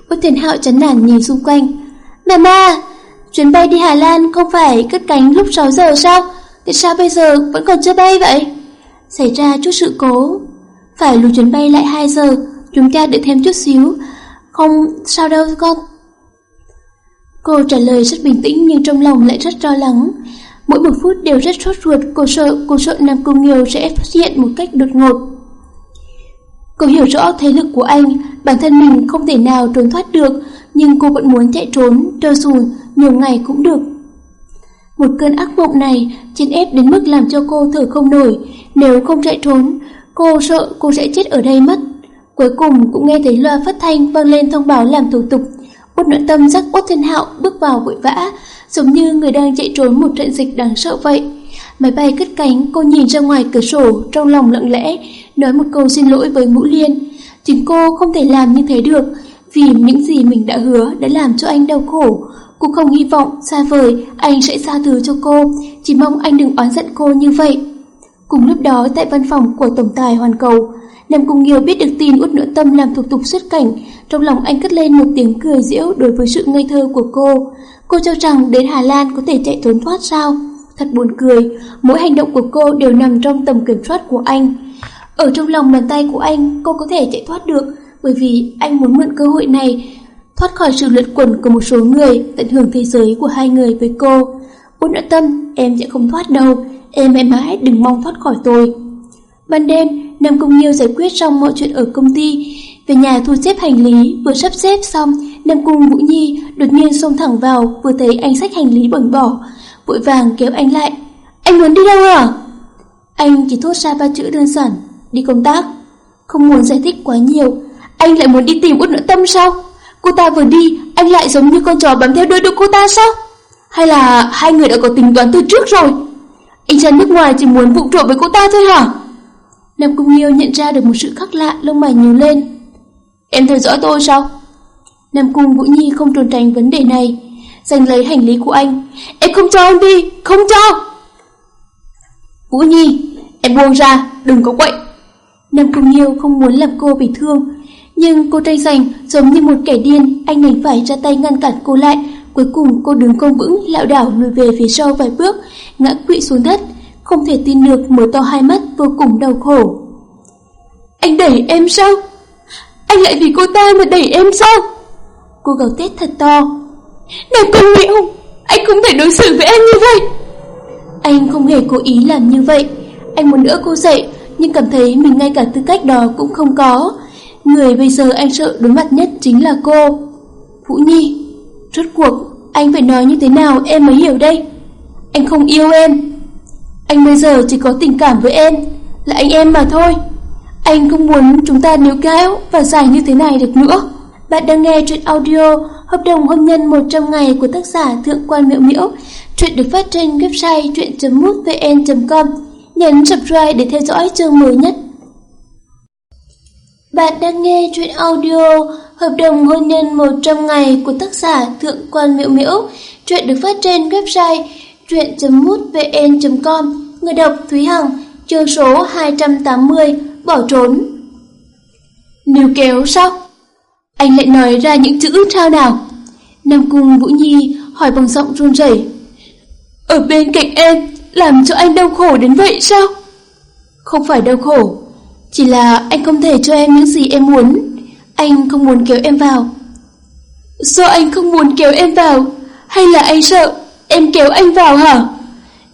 Út Thiền Hạo chán nản nhìn xung quanh. Mama, chuyến bay đi Hà Lan không phải cất cánh lúc 6 giờ sao? Tại sao bây giờ vẫn còn chưa bay vậy? Xảy ra chút sự cố. Phải lùi chuyến bay lại 2 giờ, chúng ta đợi thêm chút xíu. Không sao đâu con. Cô trả lời rất bình tĩnh nhưng trong lòng lại rất lo lắng. Mỗi một phút đều rất sốt ruột, cô sợ, cô sợ Nam Cung Nghiêu sẽ phát hiện một cách đột ngột. Cô hiểu rõ thế lực của anh, bản thân mình không thể nào trốn thoát được, nhưng cô vẫn muốn chạy trốn, cho dù nhiều ngày cũng được. Một cơn ác mộng này chèn ép đến mức làm cho cô thở không nổi, nếu không chạy trốn, cô sợ cô sẽ chết ở đây mất. Cuối cùng cũng nghe thấy loa phát thanh vang lên thông báo làm thủ tục. Út nội tâm giác Út Thiên Hạo bước vào vội vã, giống như người đang chạy trốn một trận dịch đáng sợ vậy. Máy bay cất cánh, cô nhìn ra ngoài cửa sổ, trong lòng lặng lẽ, nói một câu xin lỗi với Mũ Liên. Chính cô không thể làm như thế được, vì những gì mình đã hứa đã làm cho anh đau khổ. Cô không hy vọng xa vời anh sẽ xa thứ cho cô, chỉ mong anh đừng oán giận cô như vậy. Cùng lúc đó tại văn phòng của Tổng tài Hoàn Cầu, Nam Cung Nghiêu biết được tin út nội tâm làm thủ tục xuất cảnh, trong lòng anh cất lên một tiếng cười giễu đối với sự ngây thơ của cô. Cô cho rằng đến Hà Lan có thể chạy trốn thoát sao? Thật buồn cười, mỗi hành động của cô đều nằm trong tầm kiểm soát của anh. Ở trong lòng bàn tay của anh, cô có thể chạy thoát được, bởi vì anh muốn mượn cơ hội này thoát khỏi sự lật quẩn của một số người, tận hưởng thế giới của hai người với cô. Ôn nội tâm, em sẽ không thoát đâu, em mãi mãi đừng mong thoát khỏi tôi. Ban đêm, Nam Công Nhiêu giải quyết xong mọi chuyện ở công ty, về nhà thu xếp hành lý, vừa sắp xếp xong, Nam Cung Vũ Nhi đột nhiên xông thẳng vào, vừa thấy anh sách hành lý bẩn bỏ, vội vàng kéo anh lại. Anh muốn đi đâu à? Anh chỉ thốt ra ba chữ đơn giản, đi công tác. Không muốn giải thích quá nhiều, anh lại muốn đi tìm út nội tâm sao? Cô ta vừa đi, anh lại giống như con chó bám theo đuôi đuôi cô ta sao? Hay là hai người đã có tính toán từ trước rồi? Anh chàng nước ngoài chỉ muốn vụ trộm với cô ta thôi hả? Nam Cung Nghiêu nhận ra được một sự khác lạ, lông mày nhíu lên. Em theo dõi tôi sao? Nam Cung Vũ Nhi không trốn tránh vấn đề này, giành lấy hành lý của anh. Em không cho em đi, không cho! Vũ Nhi, em buông ra, đừng có quậy. Nam Cung Nghiêu không muốn làm cô bị thương, nhưng cô tranh giành giống như một kẻ điên, anh đành phải ra tay ngăn cản cô lại. Cuối cùng cô đứng không vững, lảo đảo lùi về phía sau vài bước, ngã quỵ xuống đất, không thể tin được mở to hai mắt vô cùng đau khổ. Anh đẩy em sao? Anh lại vì cô ta mà đẩy em sao? Cô gào tét thật to. Này con Miễu, anh không thể đối xử với em như vậy. Anh không hề cố ý làm như vậy. Anh muốn đỡ cô dậy, nhưng cảm thấy mình ngay cả tư cách đó cũng không có. Người bây giờ anh sợ đối mặt nhất chính là cô. Vũ Nhi, rốt cuộc anh phải nói như thế nào em mới hiểu đây? Anh không yêu em. Anh bây giờ chỉ có tình cảm với em, là anh em mà thôi. Anh không muốn chúng ta níu kéo và dài như thế này được nữa. Bạn đang nghe truyện audio Hợp đồng hôn nhân 100 ngày của tác giả Thượng quan Miễu Miễu. Truyện được phát trên website truyện.mútvn.com. Nhấn subscribe để theo dõi chương mới nhất. Bạn đang nghe truyện audio Hợp đồng hôn nhân 100 ngày của tác giả Thượng quan Miễu Miễu. Truyện được phát trên website truyện.mútvn.com. Người đọc Thúy Hằng, chương số 280, bỏ trốn. nếu kéo sao? Anh lại nói ra những chữ trao nào? Nam Cung Vũ Nhi hỏi bằng giọng run rẩy. Ở bên cạnh em, làm cho anh đau khổ đến vậy sao? Không phải đau khổ, chỉ là anh không thể cho em những gì em muốn. Anh không muốn kéo em vào. Do anh không muốn kéo em vào, hay là anh sợ em kéo anh vào hả?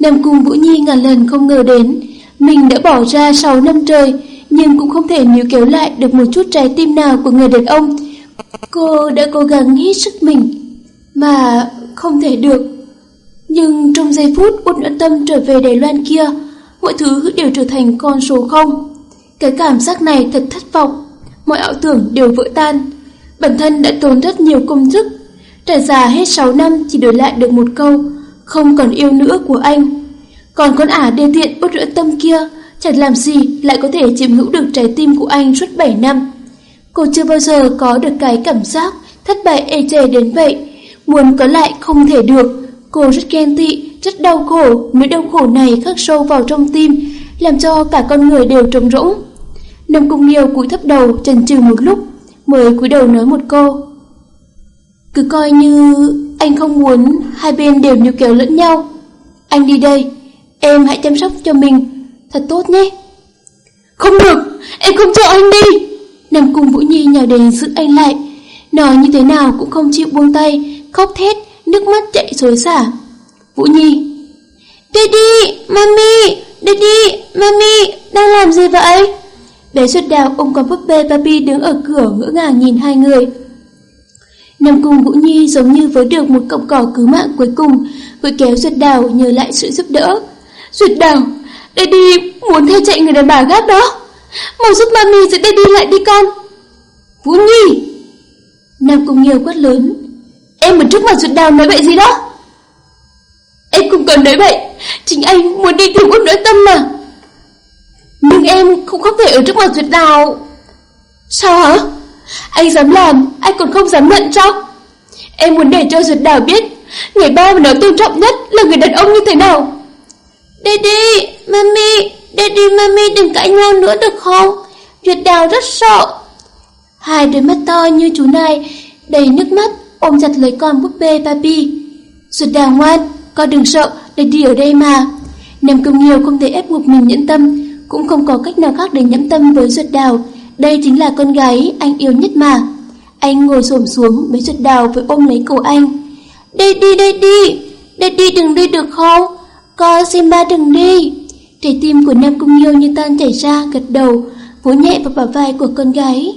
Nam Cung Vũ Nhi ngàn lần không ngờ đến, mình đã bỏ ra 6 năm trời, nhưng cũng không thể níu kéo lại được một chút trái tim nào của người đàn ông. Cô đã cố gắng hết sức mình, mà không thể được. Nhưng trong giây phút út nhẫn tâm trở về Đài Loan kia, mọi thứ đều trở thành con số không. Cái cảm giác này thật thất vọng, mọi ảo tưởng đều vỡ tan. Bản thân đã tốn rất nhiều công sức, trải già hết 6 năm chỉ đổi lại được một câu, không còn yêu nữa của anh. Còn con ả đê tiện Út rỡ tâm kia, chẳng làm gì lại có thể chiếm hữu được trái tim của anh suốt 7 năm. Cô chưa bao giờ có được cái cảm giác thất bại ê chề đến vậy. Muốn có lại không thể được. Cô rất ghen tị, rất đau khổ, nỗi đau khổ này khắc sâu vào trong tim, làm cho cả con người đều trống rỗng. nam Cung Nghiêu cúi thấp đầu chần chừ một lúc, mới cúi đầu nói một câu. Cứ coi như anh không muốn hai bên đều níu kéo lẫn nhau. Anh đi đây, em hãy chăm sóc cho mình, thật tốt nhé. Không được, em không cho anh đi. Nam Cung Vũ Nhi nhào đến giữ anh lại, nói như thế nào cũng không chịu buông tay, khóc thét, nước mắt chạy xối xả. Vũ Nhi, Daddy, Mami, Daddy, Mami, đang làm gì vậy? Bé xuất đào ôm con búp bê Barbie đứng ở cửa ngỡ ngàng nhìn hai người. nằm cùng Vũ Nhi giống như với được một cọng cỏ cứu mạng cuối cùng, vừa kéo Duyệt Đào nhờ lại sự giúp đỡ. Duyệt Đào, Daddy muốn theo chạy người đàn bà gác đó. Mau giúp mami dẫn Daddy lại đi con. Vũ Nhi! Nam Cung Nghiêu quát lớn. Em ở trước mặt Duyệt Đào nói vậy gì đó? Em không cần nói vậy, chính anh muốn đi tìm út nỗi tâm mà. Nhưng em không có thể ở trước mặt Duyệt Đào. Sao hả? Anh dám làm, anh còn không dám nhận cho Em muốn để cho Duyệt Đào biết Người ba mà nó tôn trọng nhất là người đàn ông như thế nào Daddy, Mami, Daddy, Mami đừng cãi nhau nữa được không Duyệt Đào rất sợ Hai đôi mắt to như chú này Đầy nước mắt ôm chặt lấy con búp bê Barbie Duyệt Đào ngoan Con đừng sợ, Daddy ở đây mà Nam Công Nhiều không thể ép buộc mình nhẫn tâm Cũng không có cách nào khác để nhẫn tâm với Duyệt Đào đây chính là con gái anh yêu nhất mà. Anh ngồi xổm xuống bế giật đào với ôm lấy cổ anh. Đây đi, đây đi, đây đi đừng đi được không? Con xin ba đừng đi. Trái tim của Nam Cung Yêu như tan chảy ra gật đầu, vỗ nhẹ vào bả vai của con gái.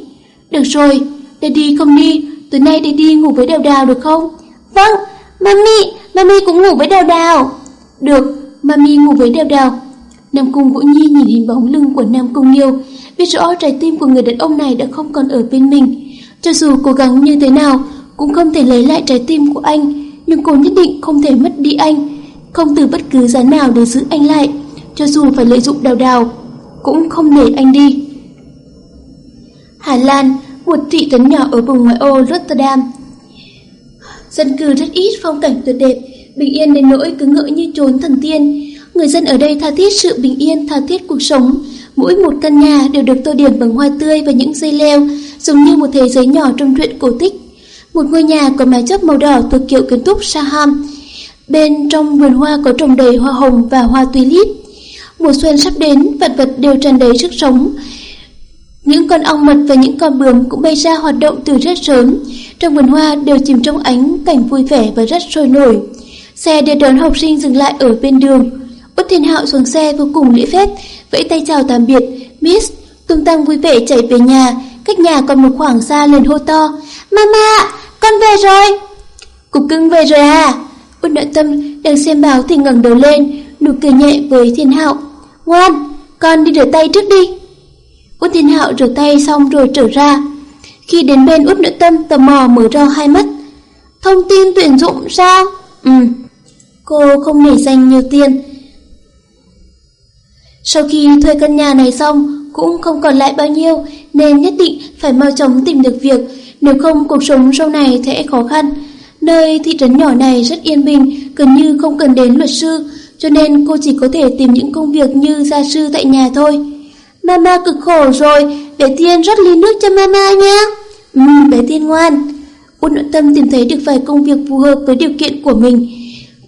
Được rồi, đi không đi, tối nay đi ngủ với Đào Đào được không? Vâng, Mami, Mami cũng ngủ với Đào Đào. Được, Mami ngủ với Đào Đào. Nam Cung Vũ Nhi nhìn hình bóng lưng của Nam Cung Nghiêu, biết rõ trái tim của người đàn ông này đã không còn ở bên mình. Cho dù cố gắng như thế nào, cũng không thể lấy lại trái tim của anh, nhưng cô nhất định không thể mất đi anh, không từ bất cứ giá nào để giữ anh lại, cho dù phải lợi dụng đào đào, cũng không để anh đi. Hà Lan, một thị trấn nhỏ ở vùng ngoại ô Rotterdam. Dân cư rất ít phong cảnh tuyệt đẹp, bình yên đến nỗi cứ ngỡ như trốn thần tiên. Người dân ở đây tha thiết sự bình yên, tha thiết cuộc sống, Mỗi một căn nhà đều được tô điểm bằng hoa tươi và những dây leo, giống như một thế giới nhỏ trong truyện cổ tích. Một ngôi nhà có mái chóp màu đỏ thuộc kiểu kiến trúc Saham. Bên trong vườn hoa có trồng đầy hoa hồng và hoa tulip. Mùa xuân sắp đến, vật vật đều tràn đầy sức sống. Những con ong mật và những con bướm cũng bay ra hoạt động từ rất sớm. Trong vườn hoa đều chìm trong ánh cảnh vui vẻ và rất sôi nổi. Xe đưa đón học sinh dừng lại ở bên đường. Út Thiên Hạo xuống xe vô cùng lễ phép, vẫy tay chào tạm biệt. Miss, tung tăng vui vẻ chạy về nhà, cách nhà còn một khoảng xa liền hô to. Mama, con về rồi. Cục cưng về rồi à? Út nội tâm đang xem báo thì ngẩng đầu lên, nụ cười nhẹ với Thiên Hạo. Ngoan, con đi rửa tay trước đi. Út Thiên Hạo rửa tay xong rồi trở ra. Khi đến bên Út nội tâm tò mò mở ra hai mắt. Thông tin tuyển dụng sao? Ừ. Cô không nể danh nhiều tiền, sau khi thuê căn nhà này xong, cũng không còn lại bao nhiêu, nên nhất định phải mau chóng tìm được việc, nếu không cuộc sống sau này sẽ khó khăn. Nơi thị trấn nhỏ này rất yên bình, gần như không cần đến luật sư, cho nên cô chỉ có thể tìm những công việc như gia sư tại nhà thôi. Mama cực khổ rồi, bé Tiên rót ly nước cho mama nha. Ừ, bé Tiên ngoan. Út nội tâm tìm thấy được vài công việc phù hợp với điều kiện của mình.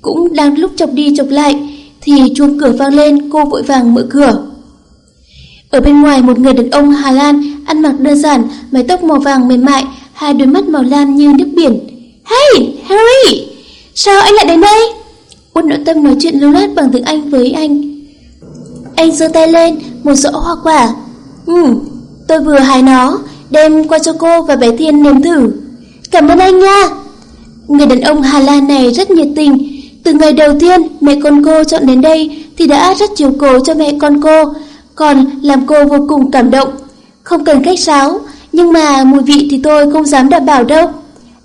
Cũng đang lúc chọc đi chọc lại, thì chuông cửa vang lên, cô vội vàng mở cửa. Ở bên ngoài một người đàn ông Hà Lan ăn mặc đơn giản, mái tóc màu vàng mềm mại, hai đôi mắt màu lam như nước biển. Hey, Harry! Sao anh lại đến đây? Út nội tâm nói chuyện lưu lát bằng tiếng Anh với anh. Anh giơ tay lên, một rổ hoa quả. Ừ, tôi vừa hái nó, đem qua cho cô và bé Thiên nếm thử. Cảm ơn anh nha. Người đàn ông Hà Lan này rất nhiệt tình, từ ngày đầu tiên mẹ con cô chọn đến đây thì đã rất chiều cố cho mẹ con cô, còn làm cô vô cùng cảm động. Không cần khách sáo, nhưng mà mùi vị thì tôi không dám đảm bảo đâu.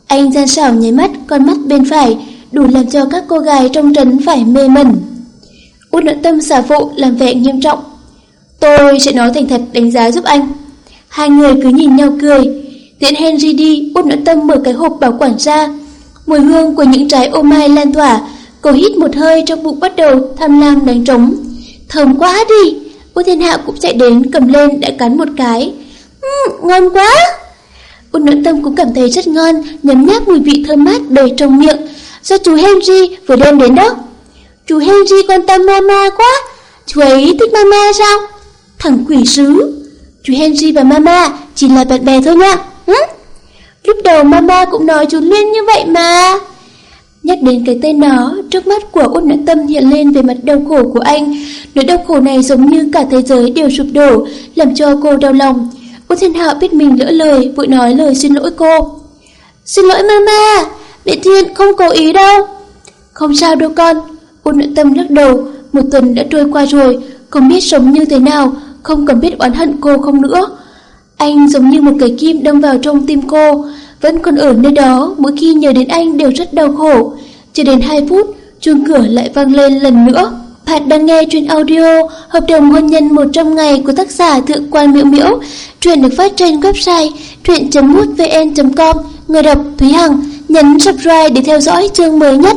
Anh gian xảo nháy mắt con mắt bên phải, đủ làm cho các cô gái trong trấn phải mê mẩn. Út nội tâm xả phụ làm vẻ nghiêm trọng. Tôi sẽ nói thành thật đánh giá giúp anh. Hai người cứ nhìn nhau cười. Tiễn Henry đi, út nội tâm mở cái hộp bảo quản ra. Mùi hương của những trái ô mai lan tỏa, cô hít một hơi trong bụng bắt đầu tham lam đánh trống. Thơm quá đi! Út thiên hạ cũng chạy đến cầm lên đã cắn một cái. Uhm, ngon quá! Út nội tâm cũng cảm thấy rất ngon, nhấm nháp mùi vị thơm mát đầy trong miệng. Do chú Henry vừa đem đến đó. Chú Henry quan tâm mama quá. Chú ấy thích mama sao? Thằng quỷ sứ. Chú Henry và mama chỉ là bạn bè thôi nha. Hứ? Lúc đầu mama cũng nói chú Liên như vậy mà. Nhắc đến cái tên nó trước mắt của Út nãn Tâm hiện lên về mặt đau khổ của anh. Nỗi đau khổ này giống như cả thế giới đều sụp đổ, làm cho cô đau lòng. Út Thiên Hạo biết mình lỡ lời, vội nói lời xin lỗi cô. Xin lỗi mama, Biện Thiên không cố ý đâu. Không sao đâu con. Út nãn Tâm lắc đầu, một tuần đã trôi qua rồi, không biết sống như thế nào, không cần biết oán hận cô không nữa. Anh giống như một cái kim đâm vào trong tim cô, vẫn còn ở nơi đó, mỗi khi nhớ đến anh đều rất đau khổ. Chưa đến 2 phút, chuông cửa lại vang lên lần nữa. Bạn đang nghe truyện audio Hợp đồng hôn nhân 100 ngày của tác giả Thượng quan Miễu Miễu. Truyện được phát trên website truyện.mútvn.com. Người đọc Thúy Hằng nhấn subscribe để theo dõi chương mới nhất.